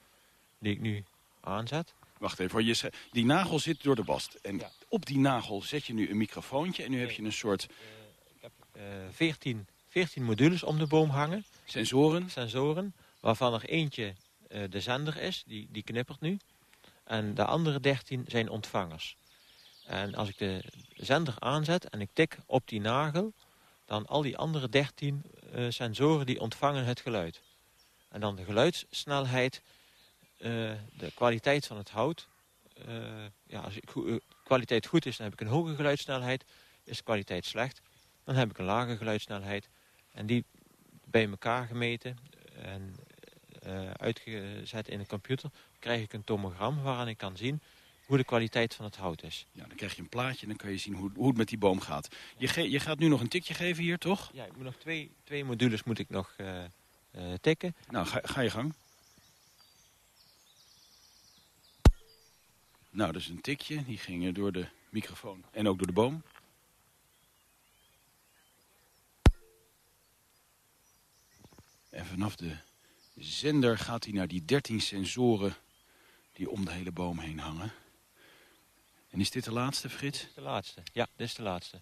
die ik nu aanzet. Wacht even, je, die nagel zit door de bast. En ja. op die nagel zet je nu een microfoontje. En nu heb je een soort... ik heb 14, 14 modules om de boom hangen. Sensoren? Sensoren, waarvan er eentje de zender is, die, die knippert nu. En de andere 13 zijn ontvangers. En als ik de zender aanzet en ik tik op die nagel... dan al die andere 13 uh, sensoren die ontvangen het geluid. En dan de geluidssnelheid, uh, de kwaliteit van het hout. ja, als de kwaliteit goed is, dan heb ik een hoge geluidssnelheid. Is de kwaliteit slecht, dan heb ik een lage geluidssnelheid. En die bij elkaar gemeten. En uh, uitgezet in de computer... krijg ik een tomogram waaraan ik kan zien hoe de kwaliteit van het hout is. Ja, dan krijg je een plaatje en dan kan je zien hoe, hoe het met die boom gaat. Je, je, gaat nu nog een tikje geven hier, toch? Ja, ik moet nog twee, twee modules moet ik nog uh, tikken. Nou, ga, ga je gang. Nou, dat is een tikje. Die ging door de microfoon en ook door de boom. En vanaf de zender gaat hij naar die 13 sensoren die om de hele boom heen hangen. En is dit de laatste, Frits? De laatste, ja, dit is de laatste.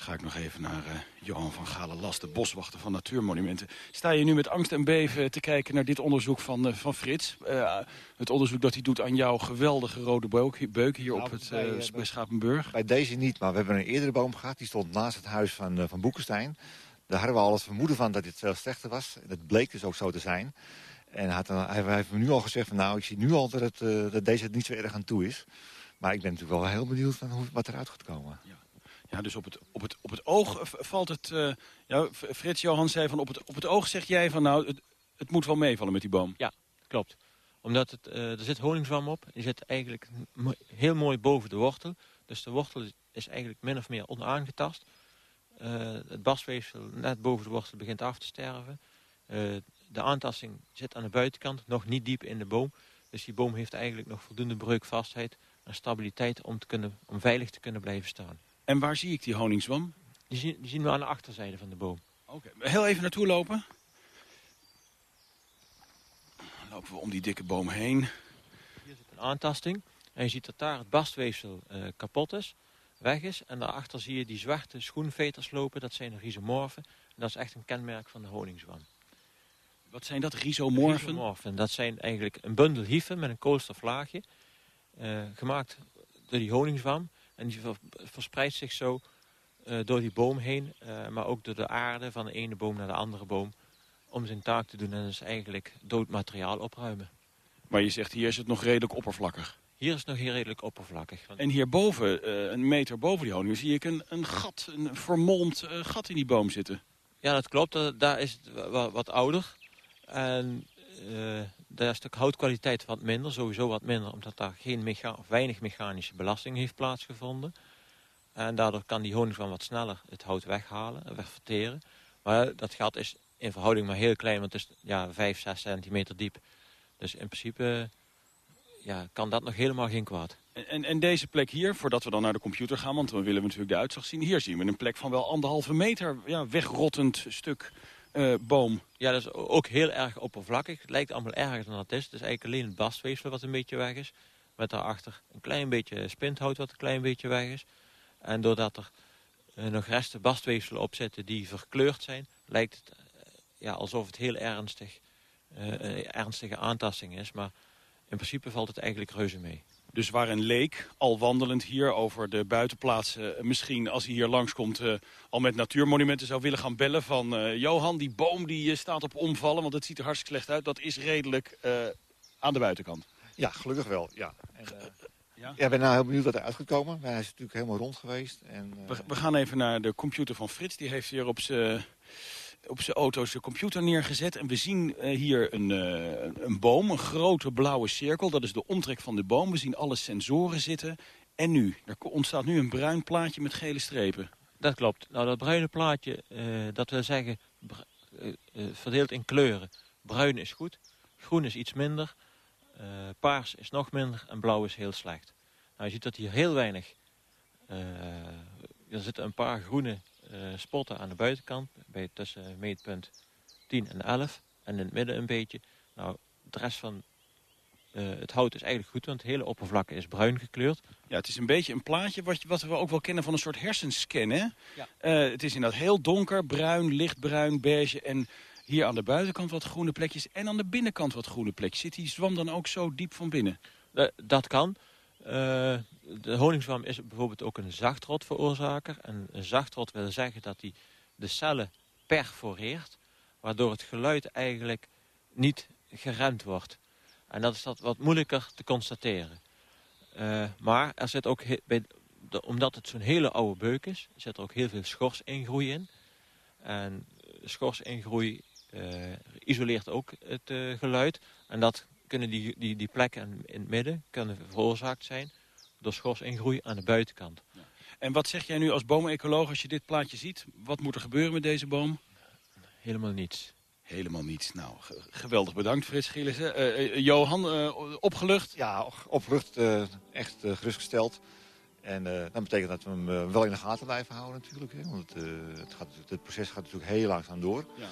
Ga ik nog even naar uh, Johan van Galen de boswachter van Natuurmonumenten. Sta je nu met angst en beven te kijken naar dit onderzoek van, uh, van Frits? Uh, het onderzoek dat hij doet aan jouw geweldige rode beuk, beuk hier nou, op het, bij, bij Schapenburg. Bij deze niet, maar we hebben een eerdere boom gehad. Die stond naast het huis van, van Boekenstein. Daar hadden we al het vermoeden van dat dit veel slechter was. Dat bleek dus ook zo te zijn. En had, hij heeft me nu al gezegd van nou, ik zie nu al dat, het, dat deze het niet zo erg aan toe is. Maar ik ben natuurlijk wel heel benieuwd van hoe, wat eruit gaat komen. Ja. Ja, dus op het, op het, op het oog valt het... Uh, ja, Frits Johan zei van op het, op het oog zeg jij van nou, het, het moet wel meevallen met die boom. Ja, klopt. Omdat het, uh, er zit honingzwam op. Die zit eigenlijk heel mooi boven de wortel. Dus de wortel is eigenlijk min of meer onaangetast. Uh, het bastweefsel net boven de wortel begint af te sterven. de aantasting zit aan de buitenkant, nog niet diep in de boom. Dus die boom heeft eigenlijk nog voldoende breukvastheid en stabiliteit om, te kunnen, om veilig te kunnen blijven staan. En waar zie ik die honingzwam? Die zien, die zien we aan de achterzijde van de boom. Oké, okay. heel even naartoe lopen. Dan lopen we om die dikke boom heen. Hier zit een aantasting. En je ziet dat daar het bastweefsel uh, kapot is, weg is. En daarachter zie je die zwarte schoenveters lopen. Dat zijn de rhizomorfen. En dat is echt een kenmerk van de honingzwam. Wat zijn dat, rhizomorfen? Rhizomorfen, dat zijn eigenlijk een bundel hieven met een koolstoflaagje. Uh, gemaakt door die honingzwam. En die verspreidt zich zo uh, door die boom heen, uh, maar ook door de aarde van de ene boom naar de andere boom. Om zijn taak te doen en dus eigenlijk dood materiaal opruimen. Maar je zegt, hier is het nog redelijk oppervlakkig. Hier is het nog heel redelijk oppervlakkig. En hierboven, uh, een meter boven die honing, zie ik een, een gat, een vermolmd gat in die boom zitten. Ja, dat klopt. Daar is het wat, wat ouder. En uh, daar is de houtkwaliteit wat minder, sowieso wat minder, omdat daar geen weinig mechanische belasting heeft plaatsgevonden. En daardoor kan die honing van wat sneller het hout weghalen en wegverteren. Maar dat gat is in verhouding maar heel klein, want het is ja, 5, 6 centimeter diep. Dus in principe ja, kan dat nog helemaal geen kwaad. En, en, en, deze plek hier, voordat we dan naar de computer gaan, want dan willen we natuurlijk de uitslag zien. Hier zien we een plek van wel anderhalve meter ja, wegrottend stuk uh, boom. Ja, dat is ook heel erg oppervlakkig. Het lijkt allemaal erger dan het is. Het is eigenlijk alleen het bastweefsel wat een beetje weg is. Met daarachter een klein beetje spinthout wat een klein beetje weg is. En doordat er uh, nog resten bastweefsel op zitten die verkleurd zijn... lijkt het uh, ja, alsof het heel ernstig, uh, ernstige aantasting is. Maar in principe valt het eigenlijk reuze mee. Dus waar een leek, al wandelend hier over de buitenplaatsen... misschien als hij hier langskomt uh, al met natuurmonumenten zou willen gaan bellen... van uh, Johan, die boom die staat op omvallen, want het ziet er hartstikke slecht uit. Dat is redelijk aan de buitenkant. Ja, gelukkig wel, ja. En, ja? ja, ik ben nou heel benieuwd wat er uitgekomen. Hij is natuurlijk helemaal rond geweest. En, we, we, gaan even naar de computer van Frits. Die heeft hier op zijn op zijn auto zijn computer neergezet. En we zien uh, hier een, uh, een boom, een grote blauwe cirkel. Dat is de omtrek van de boom. We zien alle sensoren zitten. En nu? Er ontstaat nu een bruin plaatje met gele strepen. Dat klopt. Nou, dat bruine plaatje, uh, dat wil zeggen, verdeeld in kleuren. Bruin is goed, groen is iets minder, paars is nog minder en blauw is heel slecht. Nou, je ziet dat hier heel weinig... er zitten een paar groene spotten aan de buitenkant, bij tussen meetpunt 10 en 11. En in het midden een beetje. Nou, de rest van uh, het hout is eigenlijk goed, want het hele oppervlak is bruin gekleurd. Ja, het is een beetje een plaatje wat, wat we ook wel kennen van een soort hersenscan, hè? Ja. Uh, het is inderdaad heel donker, bruin, lichtbruin, beige en hier aan de buitenkant wat groene plekjes en aan de binnenkant wat groene plekjes. Zit die zwam dan ook zo diep van binnen? Uh, dat kan. Uh, de honingzwam is bijvoorbeeld ook een zachtrotveroorzaker. En een zachtrot wil zeggen dat hij de cellen perforeert, waardoor het geluid eigenlijk niet geremd wordt. En dat is dat wat moeilijker te constateren. Uh, maar er zit ook, bij omdat het zo'n hele oude beuk is, zit er ook heel veel schorsingroei in. En schorsingroei uh, isoleert ook het geluid. En dat kunnen die, die, die plekken in het midden kunnen veroorzaakt zijn door schorsingroei aan de buitenkant. Ja. En wat zeg jij nu als boomecoloog als je dit plaatje ziet? Wat moet er gebeuren met deze boom? Helemaal niets. Helemaal niets. Nou, geweldig bedankt Frits Gielissen. Uh, uh, Johan, uh, opgelucht? Ja, opgelucht. echt gerustgesteld. En dat betekent dat we hem wel in de gaten blijven houden natuurlijk. Hè, want het, gaat, het proces gaat natuurlijk heel langzaam door. Ja.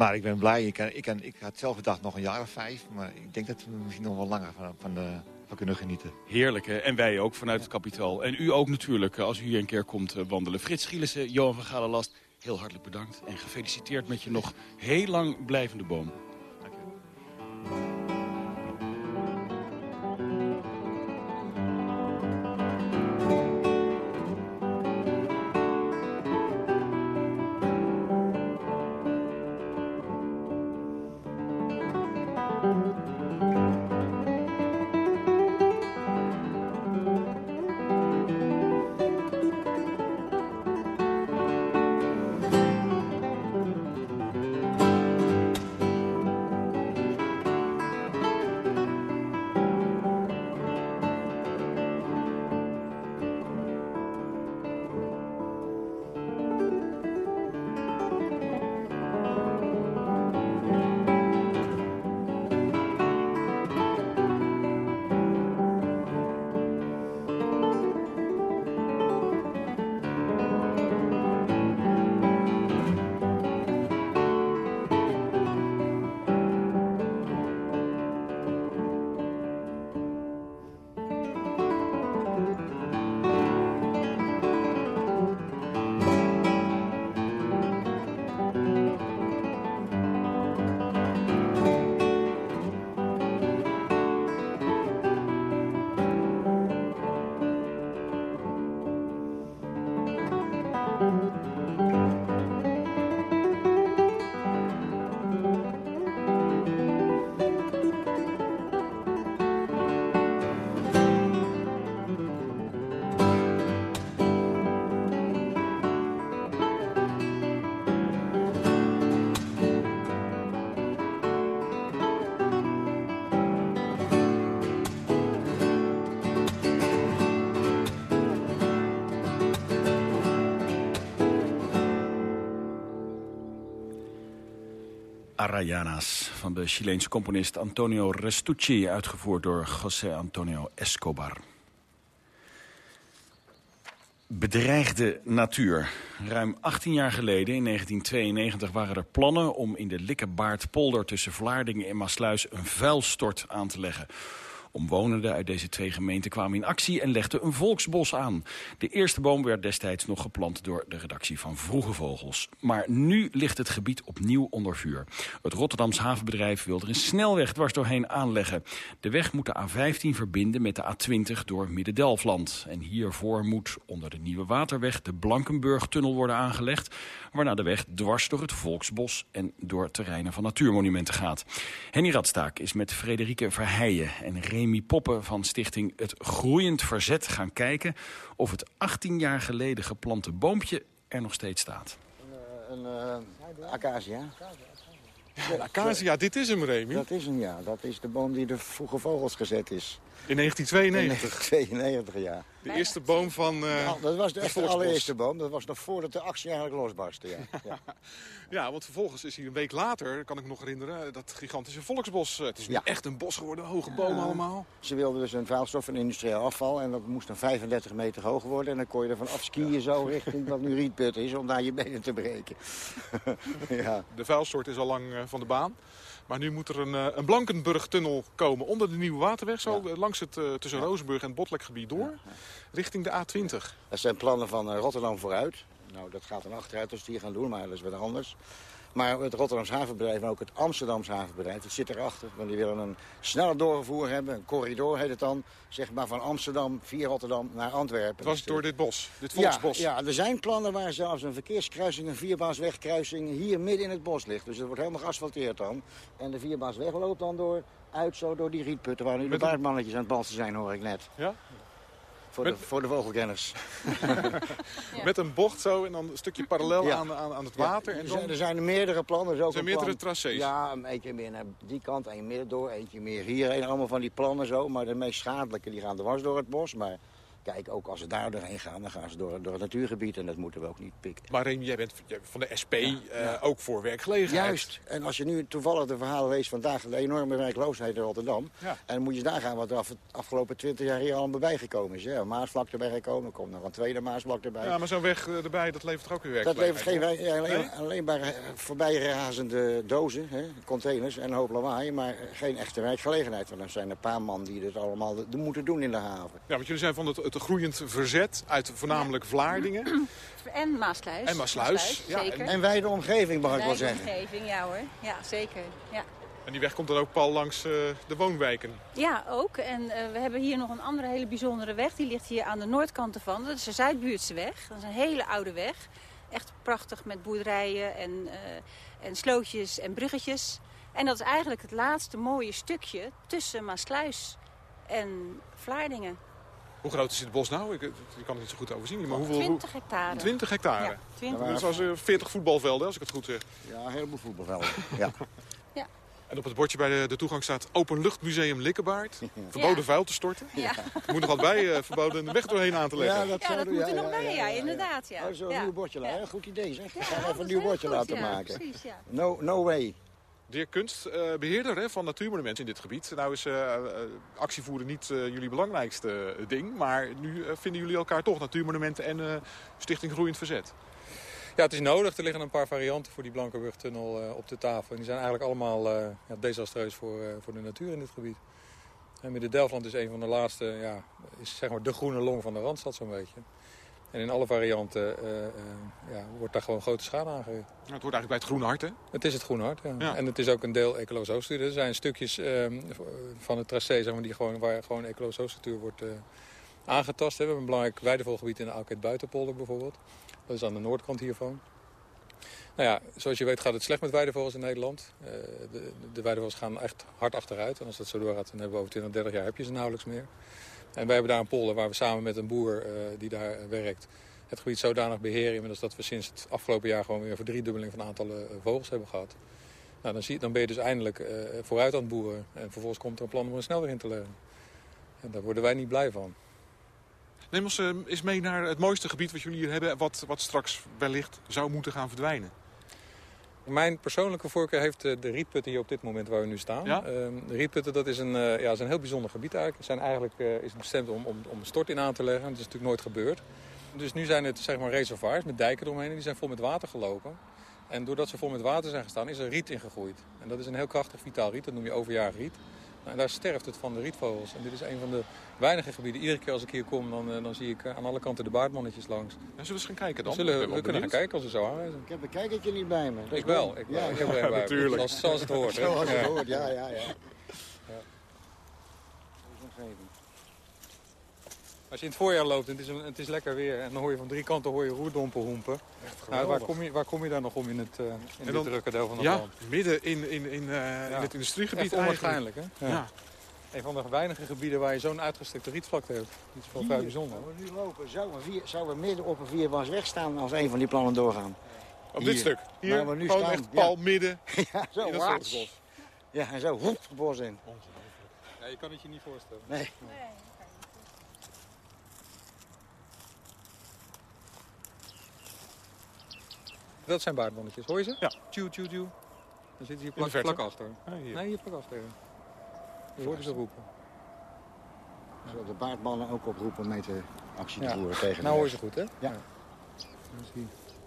Maar ik ben blij. Ik, ik, ik, had zelf gedacht nog een jaar of vijf. Maar ik denk dat we misschien nog wel langer van, van, de, van kunnen genieten. Heerlijk, hè? En wij ook vanuit het kapitaal. En u ook natuurlijk, als u hier een keer komt wandelen. Frits Schielissen, Johan van Galenlast, heel hartelijk bedankt. En gefeliciteerd met je nog heel lang blijvende boom. Arayanas van de Chileense componist Antonio Restucci... uitgevoerd door José Antonio Escobar. Bedreigde natuur. Ruim 18 jaar geleden, in 1992, waren er plannen... om in de Likkebaardpolder tussen Vlaardingen en Maasluis een vuilstort aan te leggen. Omwonenden uit deze twee gemeenten kwamen in actie en legden een volksbos aan. De eerste boom werd destijds nog geplant door de redactie van Vroege Vogels. Maar nu ligt het gebied opnieuw onder vuur. Het Rotterdams havenbedrijf wil er een snelweg dwars doorheen aanleggen. De weg moet de A15 verbinden met de A20 door Midden-Delfland. En hiervoor moet onder de Nieuwe Waterweg de Blankenburg-tunnel worden aangelegd... waarna de weg dwars door het Volksbos en door terreinen van natuurmonumenten gaat. Henny Radstaak is met Frederike Verheijen en Remy Poppen van stichting Het Groeiend Verzet gaan kijken... of het 18 jaar geleden geplante boompje er nog steeds staat. Een uh, acacia. Ja, acacia, dit is hem, Remy. Dat is hem, ja. Dat is de boom die de vroege vogels gezet is. In 1992? In 1992, ja. De eerste boom van uh, ja, Dat was de, de allereerste boom. Dat was nog voordat de actie eigenlijk losbarstte, ja. ja. ja. want vervolgens is hier een week later, kan ik me nog herinneren... dat gigantische volksbos. Het is nu echt een bos geworden, hoge bomen allemaal. Ze wilden dus een vuilstof en industrieel afval. En dat moest dan 35 meter hoog worden. En dan kon je er van afskiën zo richting wat nu Rietput is... om daar je benen te breken. ja. De vuilstort is al lang eh, van de baan. Maar nu moet er een, eh, een Blankenburg-tunnel komen onder de Nieuwe Waterweg. Zo eh, langs het eh, tussen Rozenburg en het Botlekgebied door. Richting de A20. Dat zijn plannen van Rotterdam vooruit. Nou, dat gaat dan achteruit als die gaan doen, maar dat is wat anders. Maar het Rotterdams havenbedrijf en ook het Amsterdams havenbedrijf, dat zit erachter. Want die willen een sneller doorvervoer hebben, een corridor heet het dan. Zeg maar van Amsterdam via Rotterdam naar Antwerpen. Het was door dit bos, dit ja, volksbos. ja, er zijn plannen waar zelfs een verkeerskruising, een vierbaaswegkruising hier midden in het bos ligt. Dus het wordt helemaal geasfalteerd dan. En de vierbaasweg loopt dan door, uit zo door die rietputten waar nu de baardmannetjes aan het balsen zijn, hoor ik net. Ja? Voor, Met- de, voor de vogelkenners. Met een bocht zo en dan een stukje parallel Ja. aan, aan, aan het Ja, water. en er, zijn, er zijn meerdere plannen. Er, ook Er zijn een plan- meerdere tracés. Ja, een eentje meer naar die kant, een midden door, eentje meer hier. En allemaal van die plannen zo. Maar de meest schadelijke die gaan dwars door het bos. Maar kijk, ook als ze daar doorheen gaan, dan gaan ze door, door het natuurgebied. En dat moeten we ook niet pikken. Maar jij bent van de SP, eh, ook voor werkgelegenheid. Juist. En als je nu toevallig de verhalen leest vandaag, de enorme werkloosheid in Rotterdam. Ja. En dan moet je daar gaan wat er af, afgelopen twintig jaar hier allemaal bijgekomen is. Hè. Een Maasvlak erbij gekomen, er komt nog een tweede Maasvlak erbij. Ja, maar zo'n weg eh, erbij, dat levert toch ook weer werk. Dat levert geen alleen, Nee? alleen maar eh, voorbijrazende dozen, hè, containers en een hoop lawaai, maar geen echte werkgelegenheid. Want er zijn een paar man die dit allemaal moeten doen in de haven. Ja, want jullie zijn van het, het groeiend verzet uit voornamelijk Vlaardingen. En Maasluis. En Maasluis, ja, zeker. En wij de omgeving, mag ik wel zeggen. omgeving, ja hoor. Ja, zeker. Ja. En die weg komt dan ook pal langs eh, de woonwijken. Ja, ook. En eh, we hebben hier nog een andere hele bijzondere weg. Die ligt hier aan de noordkant ervan. Dat is de Zuidbuurtse weg. Dat is een hele oude weg. Echt prachtig met boerderijen en, eh, en slootjes en bruggetjes. En dat is eigenlijk het laatste mooie stukje tussen Maasluis en Vlaardingen. Hoe groot is dit bos nou? Ik, ik kan het niet zo goed overzien. Maar hoeveel, 20 hectare. 20 hectare. Ja, 20. Dat is als eh, 40 voetbalvelden, als ik het goed zeg. Ja, een heleboel voetbalvelden. ja. En op het bordje bij de, de toegang staat Openluchtmuseum Likkebaard. Verboden Ja. vuil te storten. Ja. Er moet nog wat bij, eh, verboden een weg doorheen aan te leggen. Ja, dat, Ja, dat doen, moet er nog bij, ja, ja. inderdaad. Ja. Oh, Zo'n Ja. nieuw bordje laten. Goed idee zeg. We gaan even een nieuw bordje goed, laten ja, maken. precies, ja. No, no way. Dirk Kunst, eh, beheerder van natuurmonumenten in dit gebied. Nou is eh, eh, actievoeren niet jullie belangrijkste ding. Maar nu vinden jullie elkaar toch natuurmonumenten en Stichting Groeiend Verzet. Ja, het is nodig. Er liggen een paar varianten voor die Blankenburg-tunnel eh, op de tafel. En die zijn eigenlijk allemaal ja, desastreus voor, voor de natuur in dit gebied. En Midden-Delfland is een van de laatste, ja, is zeg maar de groene long van de Randstad zo'n beetje. En in alle varianten eh, eh, ja, wordt daar gewoon grote schade aangericht. Nou, het wordt eigenlijk bij het Groene Hart, hè? Het is het Groene Hart, ja. Ja. En het is ook een deel ecologische hoofdstructuur. Er zijn stukjes ehm, van het tracé zeg maar, die gewoon, waar gewoon ecologische hoofdstructuur wordt eh, aangetast. We hebben een belangrijk weidevolgebied in de Alkheid Buitenpolder bijvoorbeeld. Dat is aan de noordkant hiervan. Nou ja, zoals je weet gaat het slecht met weidevogels in Nederland. De, de weidevogels gaan echt hard achteruit. En als dat zo doorgaat, dan hebben we over 20, 30 jaar heb je ze nauwelijks meer. En wij hebben daar een polder waar we samen met een boer eh, die daar werkt... het gebied zodanig beheren inmiddels dat we sinds het afgelopen jaar... gewoon weer een verdriedubbeling van aantallen eh, vogels hebben gehad. Nou, dan, zie, dan ben je dus eindelijk eh, vooruit aan het boeren. En vervolgens komt er een plan om een snelweg in te leggen. En daar worden wij niet blij van. Neem ons mee naar het mooiste gebied wat jullie hier hebben... wat, wat straks wellicht zou moeten gaan verdwijnen. Mijn persoonlijke voorkeur heeft eh, de rietputten hier op dit moment waar we nu staan. Ja? Ehm, de rietputten dat is, een, eh, ja, is een heel bijzonder gebied eigenlijk. Het zijn eigenlijk eh, is bestemd om, om, om een stort in aan te leggen. Dat is natuurlijk nooit gebeurd. Dus nu zijn het zeg maar reservoirs met dijken eromheen. en Die zijn vol met water gelopen. En doordat ze vol met water zijn gestaan is er riet ingegroeid. En dat is een heel krachtig vitaal riet. Dat noem je overjarig riet. Nou, daar sterft het van de rietvogels. En dit is een van de weinige gebieden. Iedere keer als ik hier kom, dan, eh, dan zie ik eh, aan alle kanten de baardmannetjes langs. En zullen we eens gaan kijken dan? Zullen, we kunnen gaan kijken als we zo aanwijzen. Ik heb een kijkertje niet bij me. Ik wel, ik wel. Ik heb er een bij me. natuurlijk. Zoals, zoals het hoort. hè? Zoals het Ja. hoort, ja, ja, ja. Als je in het voorjaar loopt en het is, een- het is lekker weer... en dan hoor je van drie kanten hoor je roerdompen hoempen. Nou, waar, kom je, waar kom je daar nog om in, het, eh, in dan- drukke deel van het ja, land? midden in, in, in, eh, in het industriegebied Echt onwaarschijnlijk, hè? Ja. Een van de weinige gebieden waar je zo'n uitgestrekte rietvlakte hebt. Dat is wel vrij bijzonder. we nu lopen, zouden we, vier, zouden we midden op een vierbaans staan als een van die plannen doorgaan. Op dit stuk? Hier, waar we nu gewoon staan, echt ja. pal midden ja, zo in het. Ja, en zo hoep het bos in. Ja, je kan het je niet voorstellen. Nee. Dat zijn baardbonnetjes, hoor je ze? Ja. Tjoe, tjoe, tjoe. Dan zitten hier de plak, plak achter. Ah, hier. Nee, hier plak achter. Je hoorde ze roepen. Zodat de baardmannen ook oproepen mee te actie te Ja. voeren tegen Nou de hoor je ze goed, hè? Ja.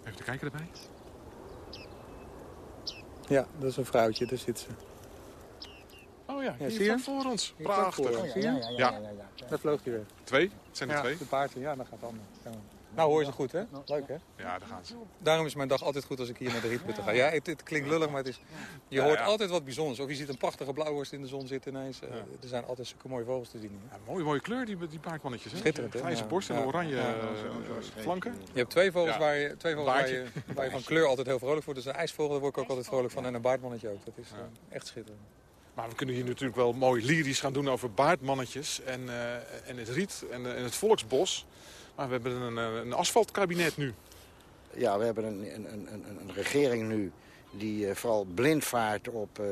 Even te kijken erbij. Ja, dat is een vrouwtje, daar zit ze. Oh ja, Ja, hier zie je? vlak voor ons. Hier vlak Prachtig. zie je? Ja. Daar vloog hij weer. Twee? Het zijn er ja, twee? de paarden, ja, dat gaat allemaal. Nou hoor je ze goed, hè? Leuk, hè? Ja, daar gaan ze. Daarom is mijn dag altijd goed als ik hier naar de rietputten ga. Ja, het, het klinkt lullig, maar het is, je hoort ja. altijd wat bijzonders. Of je ziet een prachtige blauwworst in de zon zitten ineens. Eh, Er zijn altijd zulke mooie vogels te zien. Ja, mooie, mooie kleur, die, die paardmannetjes. Hè? Schitterend, hè? Grijze borst en Ja. oranje Ja. eh, flanken. Je hebt twee vogels, Ja. waar, je, twee vogels waar, je, waar je van kleur altijd heel vrolijk wordt. Dus een ijsvogel, daar word ik ook altijd vrolijk van. En een baardmannetje ook. Dat is eh, echt schitterend. Maar we kunnen hier natuurlijk wel mooi lyrisch gaan doen over baardmannetjes en, eh, en het riet en, en het volksbos. Maar we hebben een, een asfaltkabinet nu. Ja, we hebben een, een, een, een- een regering nu die eh, vooral blind vaart op eh,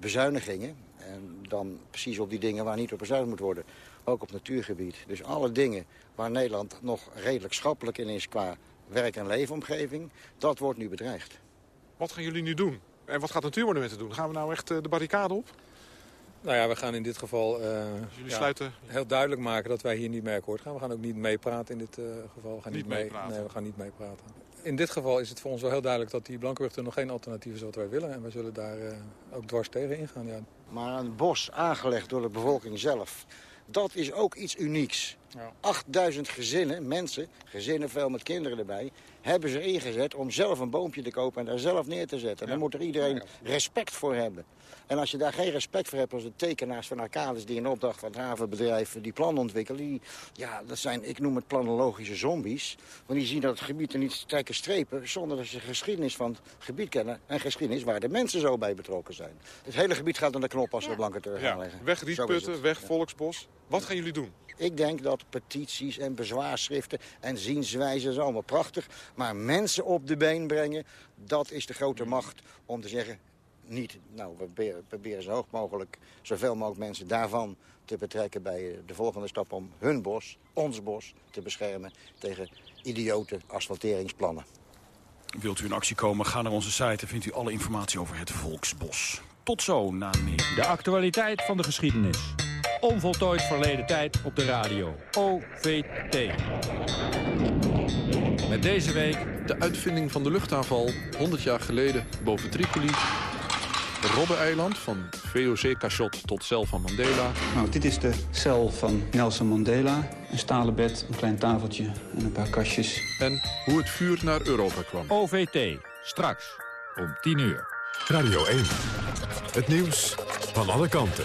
bezuinigingen. En dan precies op die dingen waar niet op bezuinigd moet worden. Ook op natuurgebied. Dus alle dingen waar Nederland nog redelijk schappelijk in is qua werk- en leefomgeving, dat wordt nu bedreigd. Wat gaan jullie nu doen? En wat gaat Natuurmonumenten doen? Gaan we nou echt eh, de barricade op? Nou ja, we gaan in dit geval eh, jullie ja, sluiten- heel duidelijk maken dat wij hier niet mee akkoord gaan. We gaan ook niet meepraten in dit eh, geval. We gaan Niet niet, mee, meepraten? Nee, we gaan niet meepraten. In dit geval is het voor ons wel heel duidelijk dat die Blankenburg nog geen alternatief is wat wij willen. En wij zullen daar eh, ook dwars tegen ingaan. Ja. Maar een bos aangelegd door de bevolking zelf, dat is ook iets unieks. Ja. 8000 gezinnen, mensen, gezinnen veel met kinderen erbij... hebben ze ingezet om zelf een boompje te kopen en daar zelf neer te zetten. Daar moet er iedereen respect voor hebben. En als je daar geen respect voor hebt als de tekenaars van Arcades... die in opdracht van het havenbedrijf die plannen ontwikkelen... Die, ja, dat zijn, ik noem het planologische zombies. Want die zien dat het gebied er niet trekken strepen... zonder dat ze de geschiedenis van het gebied kennen. En geschiedenis waar de mensen zo bij betrokken zijn. Het hele gebied gaat aan de knop als we Ja, aanleggen. weg Zo is rietputten, het. weg volksbos. Wat gaan jullie doen? Ik denk dat petities en bezwaarschriften en zienswijzen is allemaal prachtig. Maar mensen op de been brengen, dat is de grote macht om te zeggen... niet, nou, we proberen- proberen zo hoog mogelijk, zoveel mogelijk mensen daarvan te betrekken... bij de volgende stap om hun bos, ons bos, te beschermen tegen idiote asfalteringsplannen. Wilt u in actie komen, ga naar onze site en vindt u alle informatie over het Volksbos. Tot zo na meer. De actualiteit van de geschiedenis. Onvoltooid verleden tijd op de radio. OVT. Met deze week... De uitvinding van de luchtaanval 100 jaar geleden boven Tripoli. Robben-eiland, van VOC-cachot tot cel van Mandela. Nou, dit is de cel van Nelson Mandela. Een stalen bed, een klein tafeltje en een paar kastjes. En hoe het vuur naar Europa kwam. OVT. Straks om 10 uur. Radio 1. Het nieuws van alle kanten.